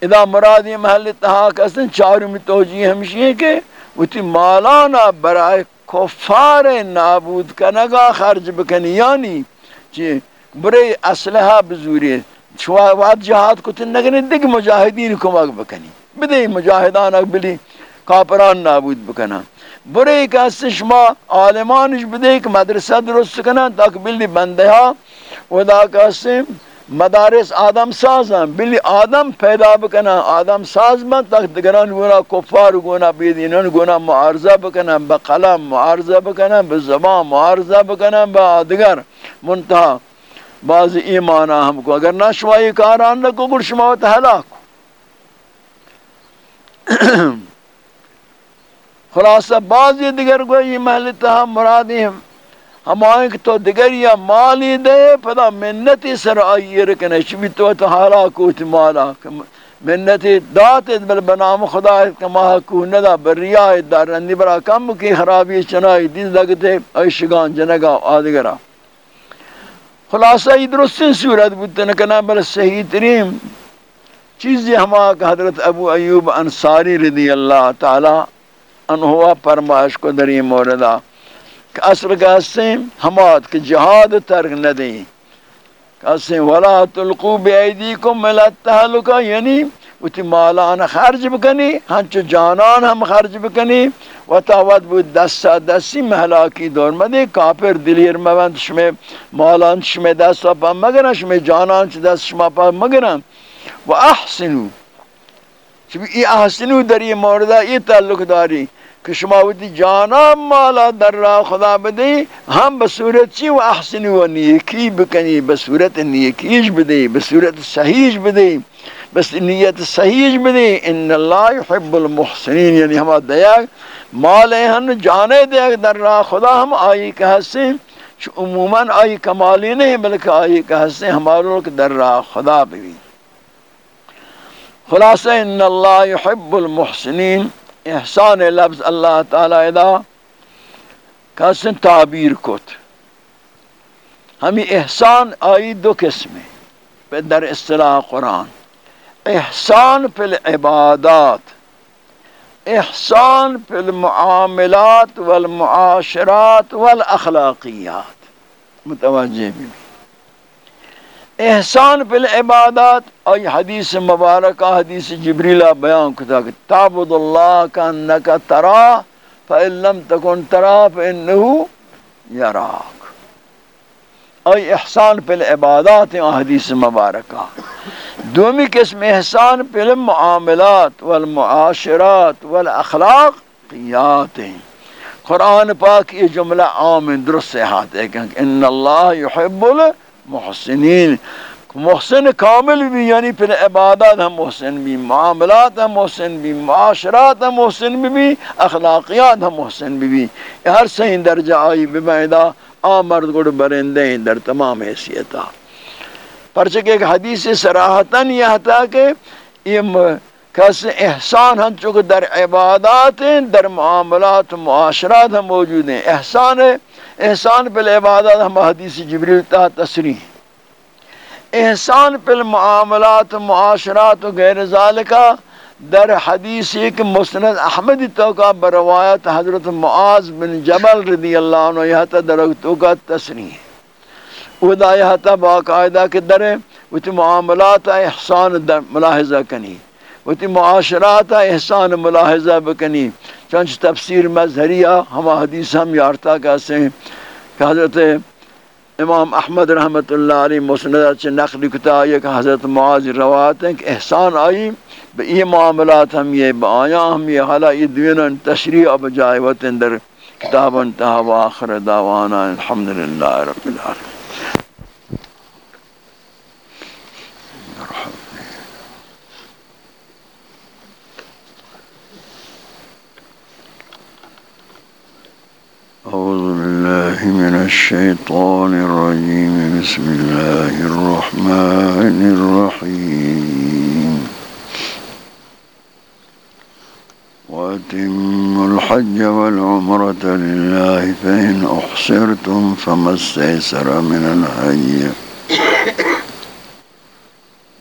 ادا مرادی محل اتحاق اصلا چاروں توجیب ہمشی ہے کہ وہ تی مالانا برائے کفار نابود کنگا خرج بکنی یعنی چی برے اسلحہ بزوری، شوا واد جہاد کو تن نگنی دیکھ مجاہدین کمک بکنی۔ بدے مجاہدان اقبلی کافران نابود بکنا۔ برے کس شما عالمانش بدے کہ مدرسہ درست کنا، تاک بلی بندہا ودا کس مدارس آدم ساز ہیں بلی آدم پیدا بکنا، آدم ساز من تک دگران گونا کفار گونا بیدینان گونا معارضہ بکنا، بقلم معارضہ بکنا بزبان معارضہ بکنا، با آدگر منتہا۔ بعض ایمانا ہم کو، اگر نہ شمائی کاران نہ کو گر شماوت حلاک خلاصہ، بعضی دیگر کو یہ محل محلتہ مرادی ہم ہم آئیں کہ تو دیگر یا مالی دے، پدا منتی سر آئی رکنے چبی تو تو حالا کوت مالا۔ منتی دات بل بنام خدا کما کو ندا بریا دار رندی برا کم کی خرابی چنائی۔ دین لگتے ایشگان جنگا آدگرا خلاصہ یہ درستین صورت بودتے کنا بل صحیح ترین چیزی ہما کہ حضرت ابو ایوب انصاری رضی اللہ تعالی انہوا پرماش کو در یہ موردہ کہ اصل کا ہیں ہمات کہ جہاد ترک نہ دیں کہتے ہیں وَلَا تُلْقُوا بِعَيْدِيكُمْ مِلَا التَّحَلُقَ یعنی وتی مالان خرج بکنی ہنچو جانان ہم خرج بکنی۔ و تاوت بود دستا دستی محلاکی دور مدی کافر دلیر مبند شمی مالان شمی دستا پا مگرن شمی جانان چی دست شما پا مگرن و احسنو۔ چبی ای احسنو در یہ موردہ یہ تعلق داری کہ شما ودی جانا مالا در را خدا بدی ہم بصورت چی و احسن و نیکی بکنی بصورت نیکیش بدی بصورت صحیح بدی۔ بس نیت صحیح بدی ان اللہ يحب المحسنین یعنی ہم دیا مال ہن جانے دیا در را خدا ہم آئی کہ حسن عموماً آئی کمالی نہیں، بلکہ آئی کہ حسن ہمارو در را خدا بھی خلاصہ، ان اللہ يحب المحسنین، احسان لفظ اللہ تعالی ادا کسن تعبیر کت۔ ہمیں احسان آئی دو قسم در اصطلاح قرآن۔ احسان فی العبادات، احسان فی المعاملات والمعاشرات والاخلاقیات متوجہ بھی احسان فی العبادات ای حدیث مبارکہ، حدیث جبریلہ بیان کتا کہ تعبد اللہ کا انکا ترا، فإن لم تکن ترا فإنہو یراک۔ ای احسان فی العبادات ای حدیث مبارکہ۔ دومی قسم احسان فی المعاملات والمعاشرات والاخلاق قیات ہیں۔ قرآن پاک یہ جملہ عام درست سے ہاتھ ہے کہ ان اللہ یحب المعاملات محسنین محسن کامل بھی یعنی پھر عبادات ہم محسن بھی معاملات ہم محسن بھی معاشرات ہم محسن بھی بھی اخلاقیات ہم محسن بھی بھی۔ ہر صحیح درجہ آئی بمعدہ آمرد گڑ برندے در تمام حیثیتا پرچہ ایک حدیث سراحتاً یہ تھا کہ یہ کس احسان ہم چکہ در عبادات ہیں، در معاملات، معاشرات ہم موجود ہیں۔ احسان ہے، احسان پل عبادت ہم حدیث جبریل تا تصریح احسان پل معاملات، معاشرات و غیر ذالکہ در حدیث ایک مسند احمد توقع بروایت حضرت معاذ بن جبل رضی اللہ عنہ، یہ تا درگتو کا تصریح ودا یہ باقاعدہ کے در وہ معاملات احسان در ملاحظہ کنی۔ وہ معاشرات احسان ملاحظہ بکنی۔ چنچ تفسیر مظہریہ، ہما حدیث ہم یارتا کہتے ہیں کہ حضرت امام احمد رحمت اللہ علیہ مسندہ نقل کتا یہ کہ حضرت معاذ روایت ہیں کہ احسان آئی، بے یہ معاملات ہم یہ بآیاں ہم یہ حالا یہ دوینا تشریع اب جائوت اندر کتاب انتہا و آخر دعوانا الحمدللہ رب العالمين أعوذ بالله من الشيطان الرجيم. بسم الله الرحمن الرحيم. وأتم الحج والعمرة لله فإن أحصرتم فما استيسر من الهدي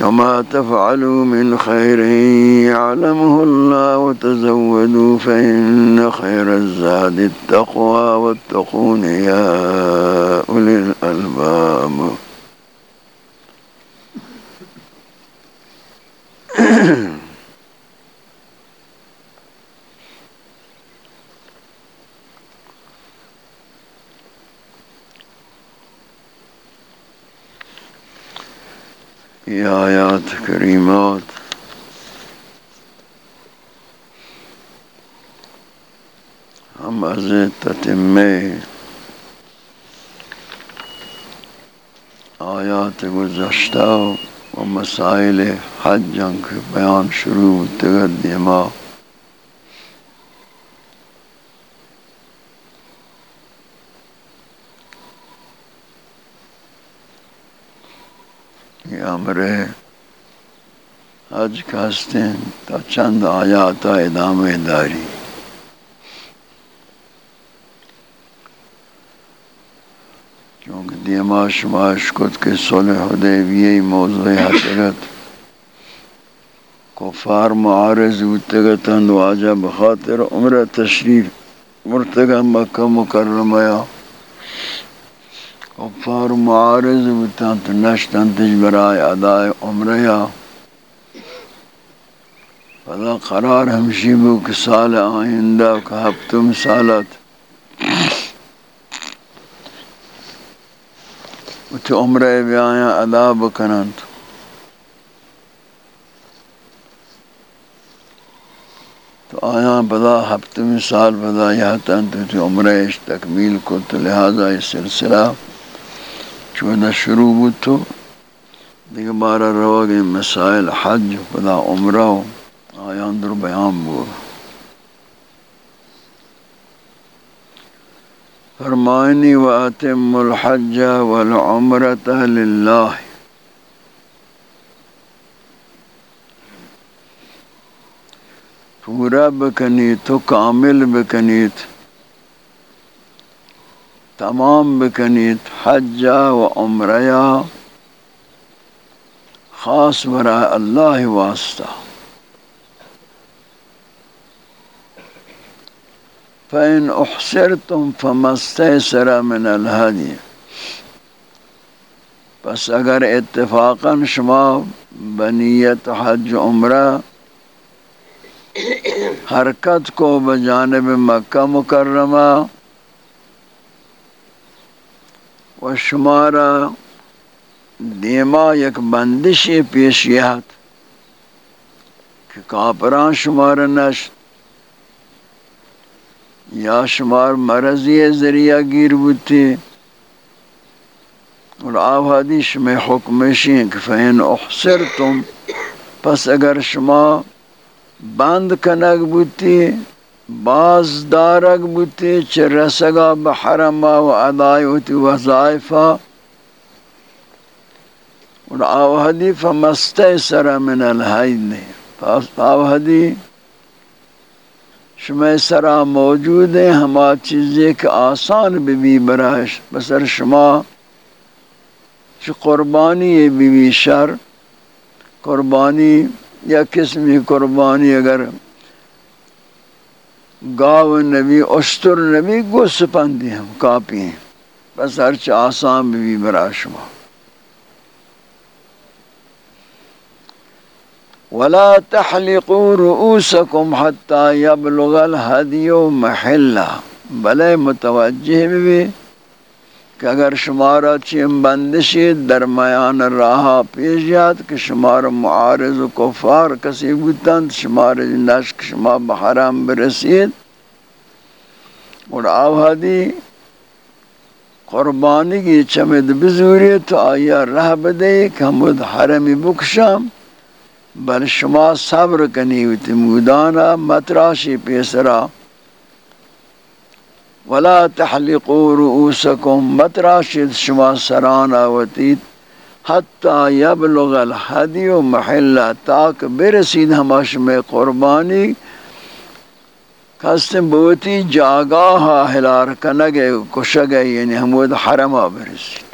وما تفعلوا من خير يعلمه الله وتزودوا فإن خير الزاد التقوى واتقون يا أولي الألباب. یہ آیات کریمات۔ ہم از تتمے آیات گزشتہ و مسائل حج جنگ بیان شروع تگدیما حج تا چند آیات ادام داری کیونکہ دیما شماش کت کے صلح حدیبیہ موضوع حسرت کفار معارض اتگتن واجہ بخاطر عمر تشریف مرتگا مکہ مکرمہ کفار معارض بتان تو نشتن تج برای ادائے عمریا قرار ہمشی بو کہ سال آئندہ کہ ہفتم سالت. اتھ عمرے بیایا ادا بکنند. تو آیا بدا ہفتم سال بدا یا تن تو عمرے تکمیل کو تو لہذا یہ سلسلہ. چونہ شروع بود تو. دیگه بارا رواگ مسائل حج خدا عمرہ آیان در بیان بود فرمائنی و اتم الحج والعمرة لله. پورا بکنیت تو کامل بکنیت. تمام بکنید حج و عمریا خاص برای اللہ واسطہ. فإن أحسرتم فما استيسر من الهدي۔ پس اگر اتفاقا شما بنیت حج عمرہ حرکت کو بجانب مکہ مکرمہ و شمارا دیما یک بندش پیشیات کہ کاپران شمار نشت۔ یا شمار مرضی ذریعہ گیر بوتی۔ اور آب حدیث میں حکمشی ہیں کہ فین احسر تم پس اگر شما بند کنگ بوتی، باز دارک بوتی چھ رسگا بحرما و ادائی ہوتی وظائفہ اور آوہدی فمستیسر من الحید آوہدی شما سرا موجود ہیں ہما چیزیں کہ آسان بھی بھی برائش بسر شما، چھ قربانی بھی بھی شر، قربانی یا قسمی قربانی اگر گاو نبی اشتر نبی گو سپندی ہم کاپی ہیں۔ بس ہرچ آسان بھی برا شما۔ ولا تحلقوا رؤوسكم حتى يبلغ الهدي محله بلے متوجہ بھی کہ اگر شمارا چیم بندشی درمیان راہا پیش جات کہ شمار معارض و کفار کسی بودتاں شمار نشک شما بحرام برسید۔ اور آوہدی قربانی کی چمد بزوری تو آیا رہ بدے کہ ہمود حرمی بکشام بل شما صبر کنی ہوتی مودانا متراشی پیسرا. ولا تحلقوا رؤوسكم متراشد شما سرانا وتید حتی یبلغ الحدی و محلہ تاک برسید ہماش میں قربانی. کستن بوتی جاگاہا ہلار کنگے، کشگے یعنی ہمود حرمہ برسید.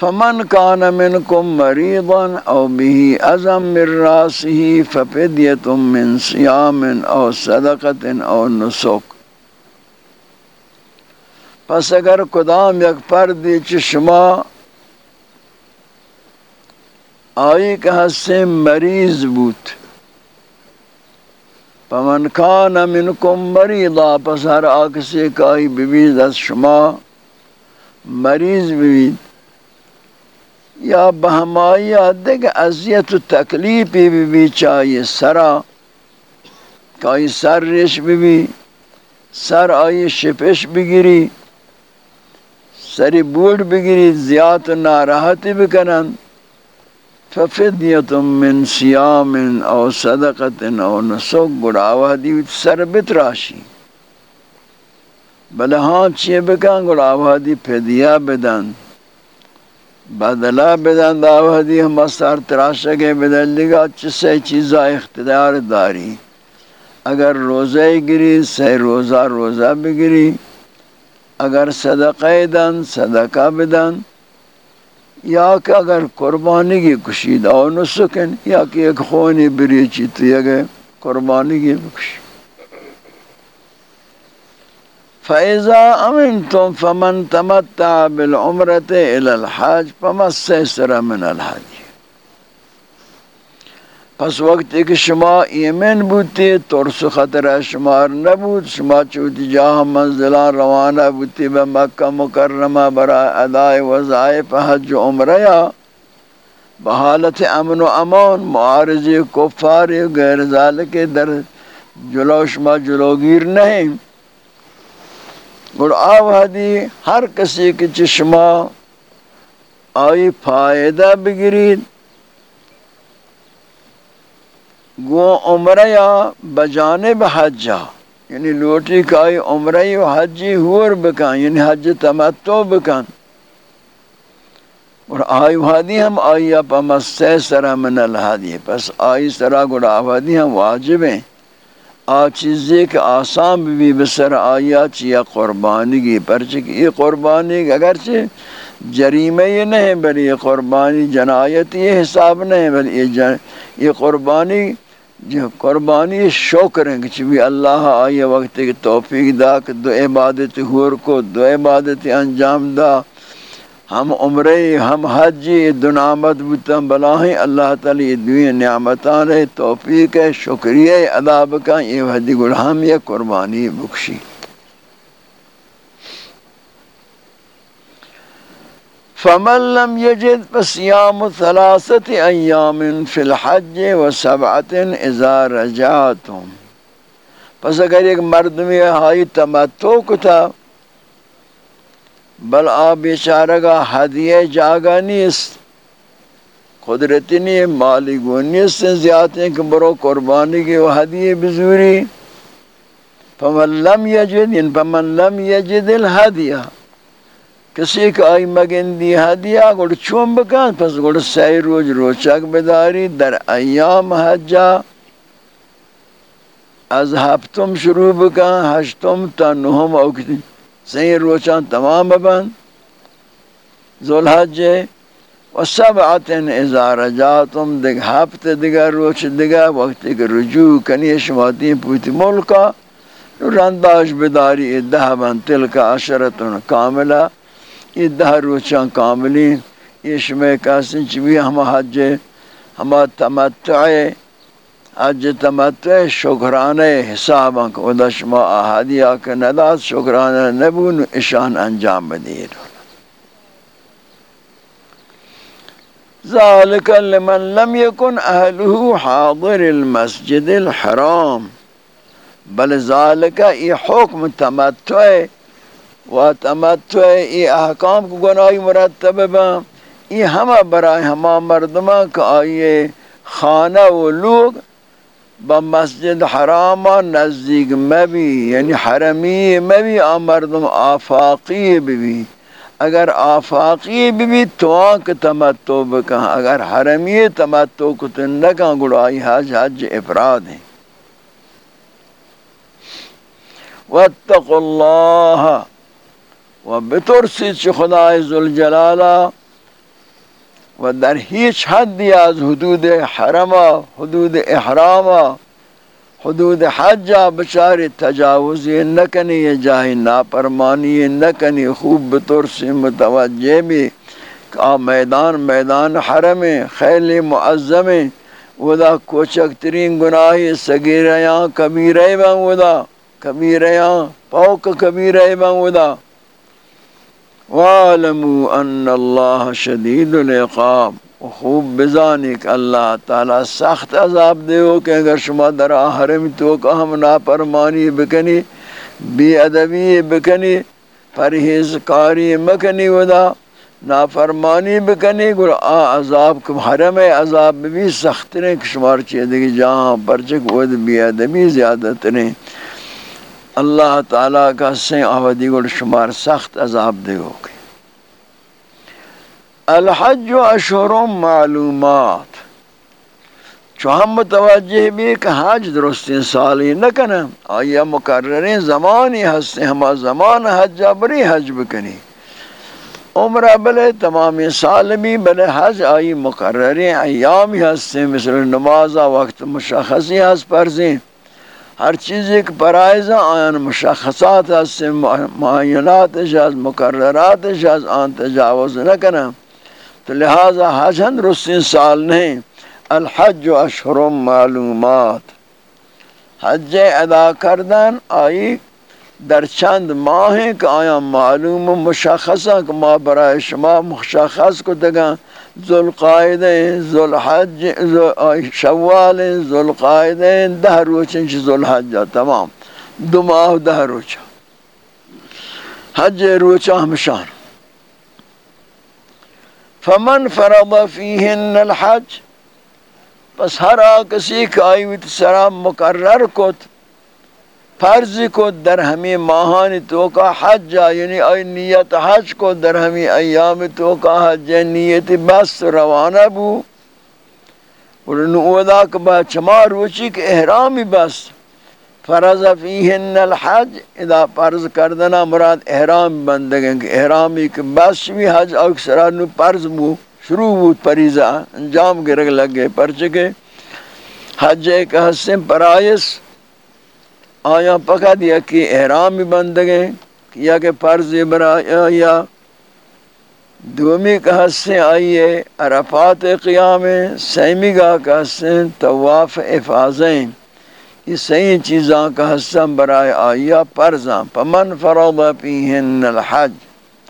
فمن کان منکم مریضا او به ازم من راسه ففدیت من صیام او صدقت او نسک۔ پس اگر کدام یک پردی چ شما آئی کہ ہسے مریض بوت پمن کان منکم مریضا، پس ہر آکسی کائی ببید از شما مریض ببید یا بہمائی دیکھ عذیت و تکلیفی بھی بھی چاہیے سرا کئی سر ریش بھی بھی، سر آئی شپش بگیری سری بوڑ بگیری زیاد ناراحتی بکنن ففدیت من سیام او صدقت او نسوک گڑاوہ دیوت سر بتراشی بلے ہاں چیئے بکن گڑاوہ دی فدیہ بدن۔ بدلا بدن داودی ہم سر تراشا کے بدل لگا چسے چیزا اختیار داری۔ اگر روزہ گری، سے روزہ روزہ بگری۔ اگر صدقہ دن، صدقہ بدن۔ یا کہ اگر قربانی کی کشید او نسکن، یا کہ ایک خونی بری چیتی اگر قربانی کی کشید فإذا أمنتم فمن تمتع بالعمرة إلى الحج فما استيسر من الحج پس وقتی که شما ایمن بودی ترس خطر شما نبود شما چوتی جا منزلان روانه بودی به مکه مکرمه برای ادای وظایف حج و عمره یا به حالت امن و أمان معارضی کفاری و غیر ذالک در جلو شما جلوگیر نهیم گڑ آوہدی ہر کسی کی چشمہ آئی فائدہ بگرید۔ گو عمرہ یا بجانب حجہ یعنی لوٹی کائی عمرہ و حجی ہور بکن یعنی حج تمتو بکن۔ اور آئی وحدی ہم آئی اپا مستے سرہ من الحدی پس آئی سرہ گڑ آوہدی ہم واجب ہیں۔ آ چیزیں کہ آسان بھی بسر آیا چیا قربانی کی پرچہ یہ قربانی اگرچہ جریمہ یہ نہیں بل یہ قربانی جنایت یہ حساب نہیں بل یہ جن، یہ قربانی جو قربانی شکر ہیں کہ چبی اللہ آئیے وقت کی توفیق دا، کہ دو عبادت ہور کو، دو عبادت انجام دا۔ ہم عمرے، ہم حجی دنامت بتم بلاہیں اللہ تعالی دوئی نعمتان ہے توفیق ہے، شکریہ ادا بکا یہ حدی گڑھام یہ قربانی بکشی فمن لم يجد فصيام ثلاثة أيام في الحج وسبعة إذا رجعتم۔ پس اگر ایک مرد میں ہائی تمتو کتا بل آ بیچارہ کا ہدیہ جاگا نیست، قدرتی نہیں مالی گونی سے زیادہ ہیں کہ برو قربانی کی وہ حدیع بزوری۔ فمن لم یجد ان فمن لم یجد الحدیہ۔ کسی کا آئی مگن دی حدیہ گوڑ چون بکن پس گوڑ سی روز روچک بداری، در ایام حجہ۔ از ہفتم شروع بکن ہشتم تا نهم اوکتی سی روچان تمام ببند ذوالحجہ و سبعت اذا رجاتم دیگ ہفت دیگر روچ دیگر وقتی کہ رجوع کنی شماتی پوتی ملکا رنداش بداری ادہ بن تلک عشرتن کاملہ ادہ روچان کاملی یہ شمی کاسن چوی ہم حج، ہم تمتع حج تمتع شکرانے حساباں کو دا شما آہادیہ کے نداد شکرانے نبون اشان انجام بدیر۔ ذالک لمن لم يكن اهله حاضر المسجد الحرام۔ بل ذالک ای حکم تمتع و تمتع ای احکام کو گناہی مرتب با۔ ای ہمہ برائے ہمہ مردمہ کا آئیے خانہ و لوگ با مسجد حرام نزدیک مبی یعنی حرمی مبی آ مردم آفاقی بھی اگر آفاقی بھی بھی تو آنک تمتو بکن اگر حرمی تمتو کتن نکن گڑائی حج حج افراد ہیں واتقوا اللہ و بترسی چی خدای ذوالجلالہ و در هیچ حدی از حدود حرم حدود احرام حدود حج بچار تجاوزی نکنی یہ جاہی ناپرمانی نکنی، خوب بطور سے متوجہ بھی کہ میدان میدان حرم خیل معظم ودا کوچک ترین گناہی سگیریاں کبیرے بان ودا کبیریاں پوک کبیرے بان ودا. وَعَلَمُوا أَنَّ اللَّهَ شَدِيدُ الْعِقَابِ، خوب بزانی کہ اللہ تعالی سخت عذاب دے کہ اگر شما در حرم تو کہ ہم ناپرمانی بکنی بی ادبی بکنی پرہیز کاری مکنی ودا، نافرمانی بکنی گر آ عذاب کم حرم عذاب بھی سخت نے شمار چیئے جہاں پرچک ود بی ادبی زیادہ تریں اللہ تعالیٰ کا سین آودی گر شمار سخت عذاب دے ہو الحج و اشہر معلومات۔ چو ہم متوجہ بھی کہ حج درست سالی نہ کنا آیا مقررین زمانی ہستے ہما زمان حج بری حج بکنی۔ عمرہ بلے تمام سال بھی بلے حج آئی مقررین ایامی ہستے مثل نمازہ وقت مشخصی ہست پرزیں۔ ہر چیز ایک پرائزہ آیان مشخصات ہستے معینات شاز مقررات شاز آن تجاوز نہ کنا تو لہذا حج ہند رسین سال نہیں، الحج و اشہر معلومات۔ حج ادا کردن آئی در چند ماہیں کہ آیا معلوم و مشخصہ کہ ما برای شما مشخص کو دگا ذو القائدين ذو الحج ذو شوال ذو القائدين ده روچن ذو الحج تمام دماغ دهروش حج روچ هم شهر فمن فرض فيهن الحج بس ہر آ کسی سلام سرام مقرر کت فرض کو در ہمیں ماہانی تو کا حج یعنی آئی نیت حج کو در ہمیں ایام تو کا حج نیت بس روانہ بو۔ اور نودا کبا چما روچی کے احرامی بس۔ فرض فیہن الحج اذا فرض کردنا مراد احرام بندگیں کہ احرامی کے بس بھی حج اکثر نو فرض بو۔ شروع بود پریزہ انجام گرگ لگ گئے پرچکے حج ایک حسن پرائس۔ آیا پکا دیا کہ احرام بھی بندگیں یا کہ فرض برا یا دومی کا حسن آئیے عرفات قیام سیمی گاہ کا حسن طواف افاظیں یہ صحیح چیزاں کا حسن برائے آیا پرزاں۔ پمن فرض پیہن الحج۔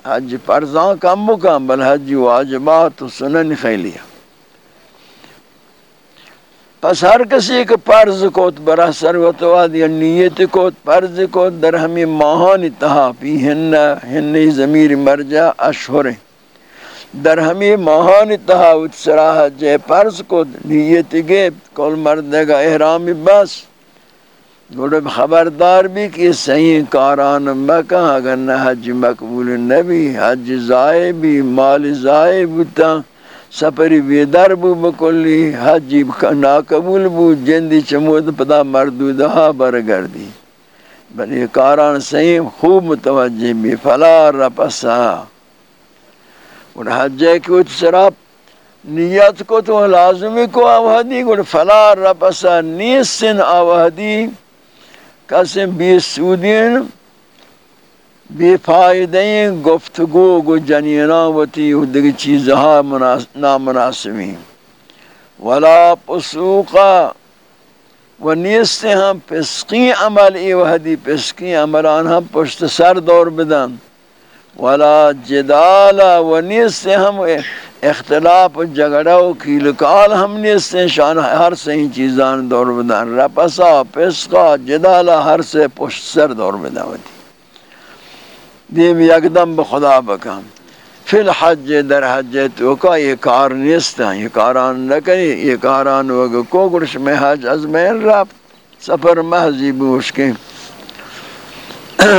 حج پرزاں کم بکم بل حج واجبات و سنن خیلیہ۔ پس ہر کسی کے پرز کو برا سروتواد یا نیت کو پرز کو در ہمیں ماہان تہا پی ہن ہن ضمیر مرجع اشہر در ہمی ماہان تہاوت سراہ جے پرس کو نیت گے کل مردے گا احرامی بس۔ گوڑے خبردار بھی کہ صحیح کاران مکہ، اگر نہ حج مقبول نبی، حج زائے بھی مال زائے بتا سپری بیدر بو بکلی حج ناقبول بو، جندی چمود پدا مردودہا برگردی۔ بلی کاران صحیح خوب متوجہ بھی فلا رپسا۔ اور حجے کی اچھ سراب نیت کو تو لازمی کو آوہدی گوڑ فلا رپسا نیسن آوہدی۔ کسی بی سودین بی فائدین گفتگو گو جنینا وتی دیگه چیزها نامناسبی۔ ولا پسوقا، و نیست ہم پسقی عمل، ای وحدی پسقی عملان ہم پشت سر دور بدن۔ ولا جدالا، و نیست ہم اختلاف جگڑا و کیلکال ہم نیست شان ہر صحیح چیزان دور بدن۔ رپسا، پسقا، جدالا، ہر سے پشت سر دور بدن۔ دیم یکدم بخدا بکم فی الحج در حج تو کا یہ کار نیست ہے یہ کاران نہ کنی یہ کاران وگ کو گرش میں حج از میں رب سفر محضی بوش کے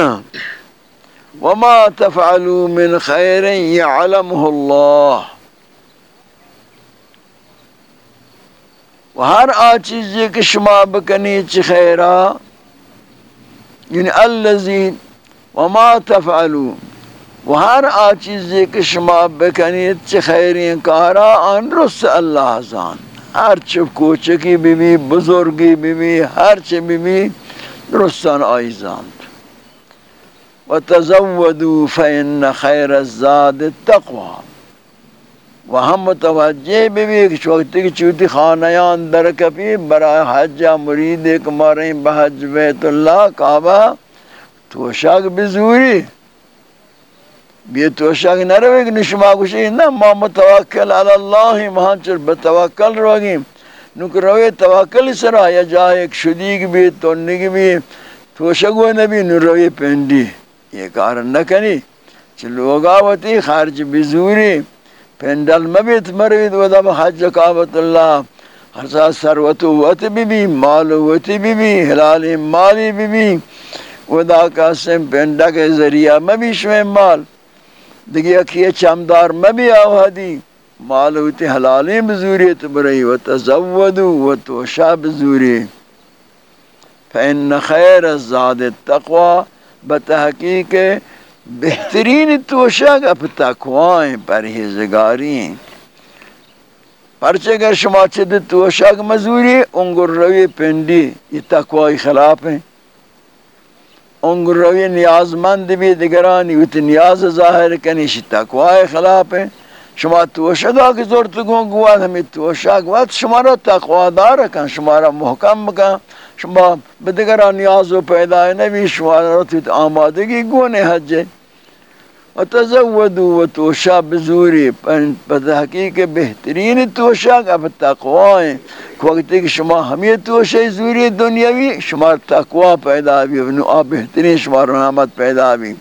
وما تفعلوا من خیر يعلمه الله. و ہر آ چیز کہ شما بکنی چ خیرا؟ یعنی الذي وما تفعلوا و ہر آ چیزی کہ شما بکنید چی خیرین کارا، آن رس اللہ زان. ہر چی کوچکی بی بی بزرگی بی بی ہر چی بی بی رسان آئی زان و تزودو فین خیر الزاد التقوى و ہم متوجہ بی بی کہ وقت کی چوتی خانیان درکپی برای حجہ مرید ایک مارین بحج بیت اللہ، کعبہ توشاک بزوری. بی تو شک کہ نشما کشی نا ما متوکل علی اللہ مہانچر بتوکل روگیم. نک روے توکل سرا، یا جائے ایک شدیگ بھی تونگ بھی تو شگو نبی نو روے پینڈی یہ کار نکنی. چلوگا وتی خارج بزوری. پینڈل مبیت مروید ودب حج قابط اللہ. ہر ساتھ سروتو be be Malu وط be be, حلال مالی بی بی. ودا کا سم پینڈا کے ذریعہ مبی شویں مال۔ دیگه کیه چمدار مبی آوهدی مالوتی حلالی بزوریت برئی و تزودو و توشا بزوری۔ فإن خیر الزاد التقوى، بتحقیق بہترین توشا کا تقوائیں پرہیزگاری پرچے اگر شما چد توشا مزوری انگر روی پنڈی یہ تقوی خلاف ہیں۔ انگر روی نیاز مند بھی دگرانی ویت نیاز ظاہر کنی، شی تقوی خلاف ہے شما توشگا کی زورت گون گواد ہمیں توشگ وقت شما را تقوی دار کن، شما را محکم بکن شما بدگران نیاز و پیدا نبی شما را تیت آمادگی گونے حج۔ و تزودو و توشا بزوری پر حقیق بہترین توشا اب تقوی وقتی کہ شما ہمیں توشے زوری دنیاوی، شما تقوی پیدا بھی نو بہترین شما رحمت پیدا بھی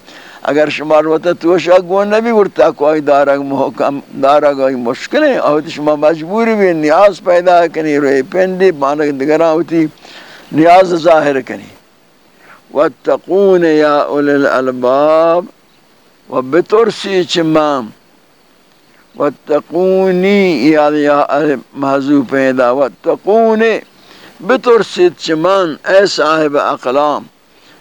اگر شما روتا توشا گون نبی، ور تقوی دارگ محکم دارگ مشکل ہے اور شما مجبوری بھی نیاز پیدا کنی، روی پندی بانک دگران ہوتی نیاز ظاہر کنی. واتقون یا اولی الالباب و بترسی چمام واتقونی یا یا محضوب پیدا. واتقونی بترسید چمان اے صاحب اقلام.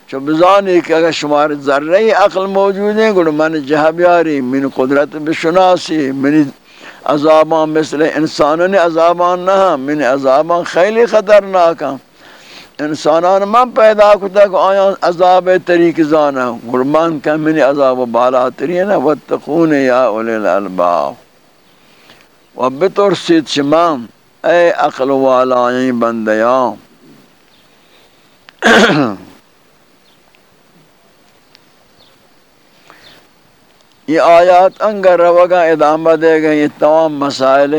چو بزانی کہ اگر شمار ذرہی عقل موجود ہیں گوڑ من جہبیاری من قدرت بشناسی، من عذابان مثل انسانوں عذابان نہ، من عذابان خیلی خطرناک ہیں. انسانان من پیدا کتا کہ آیا عذاب طریق زانا غرمان کا من عذاب بالا ترین واتقون یا اولی الالباب. و بترسید شمام اے عقل والا بندیاں یہ آیات انگر روگا ادامہ دے گئے، یہ تمام مسائل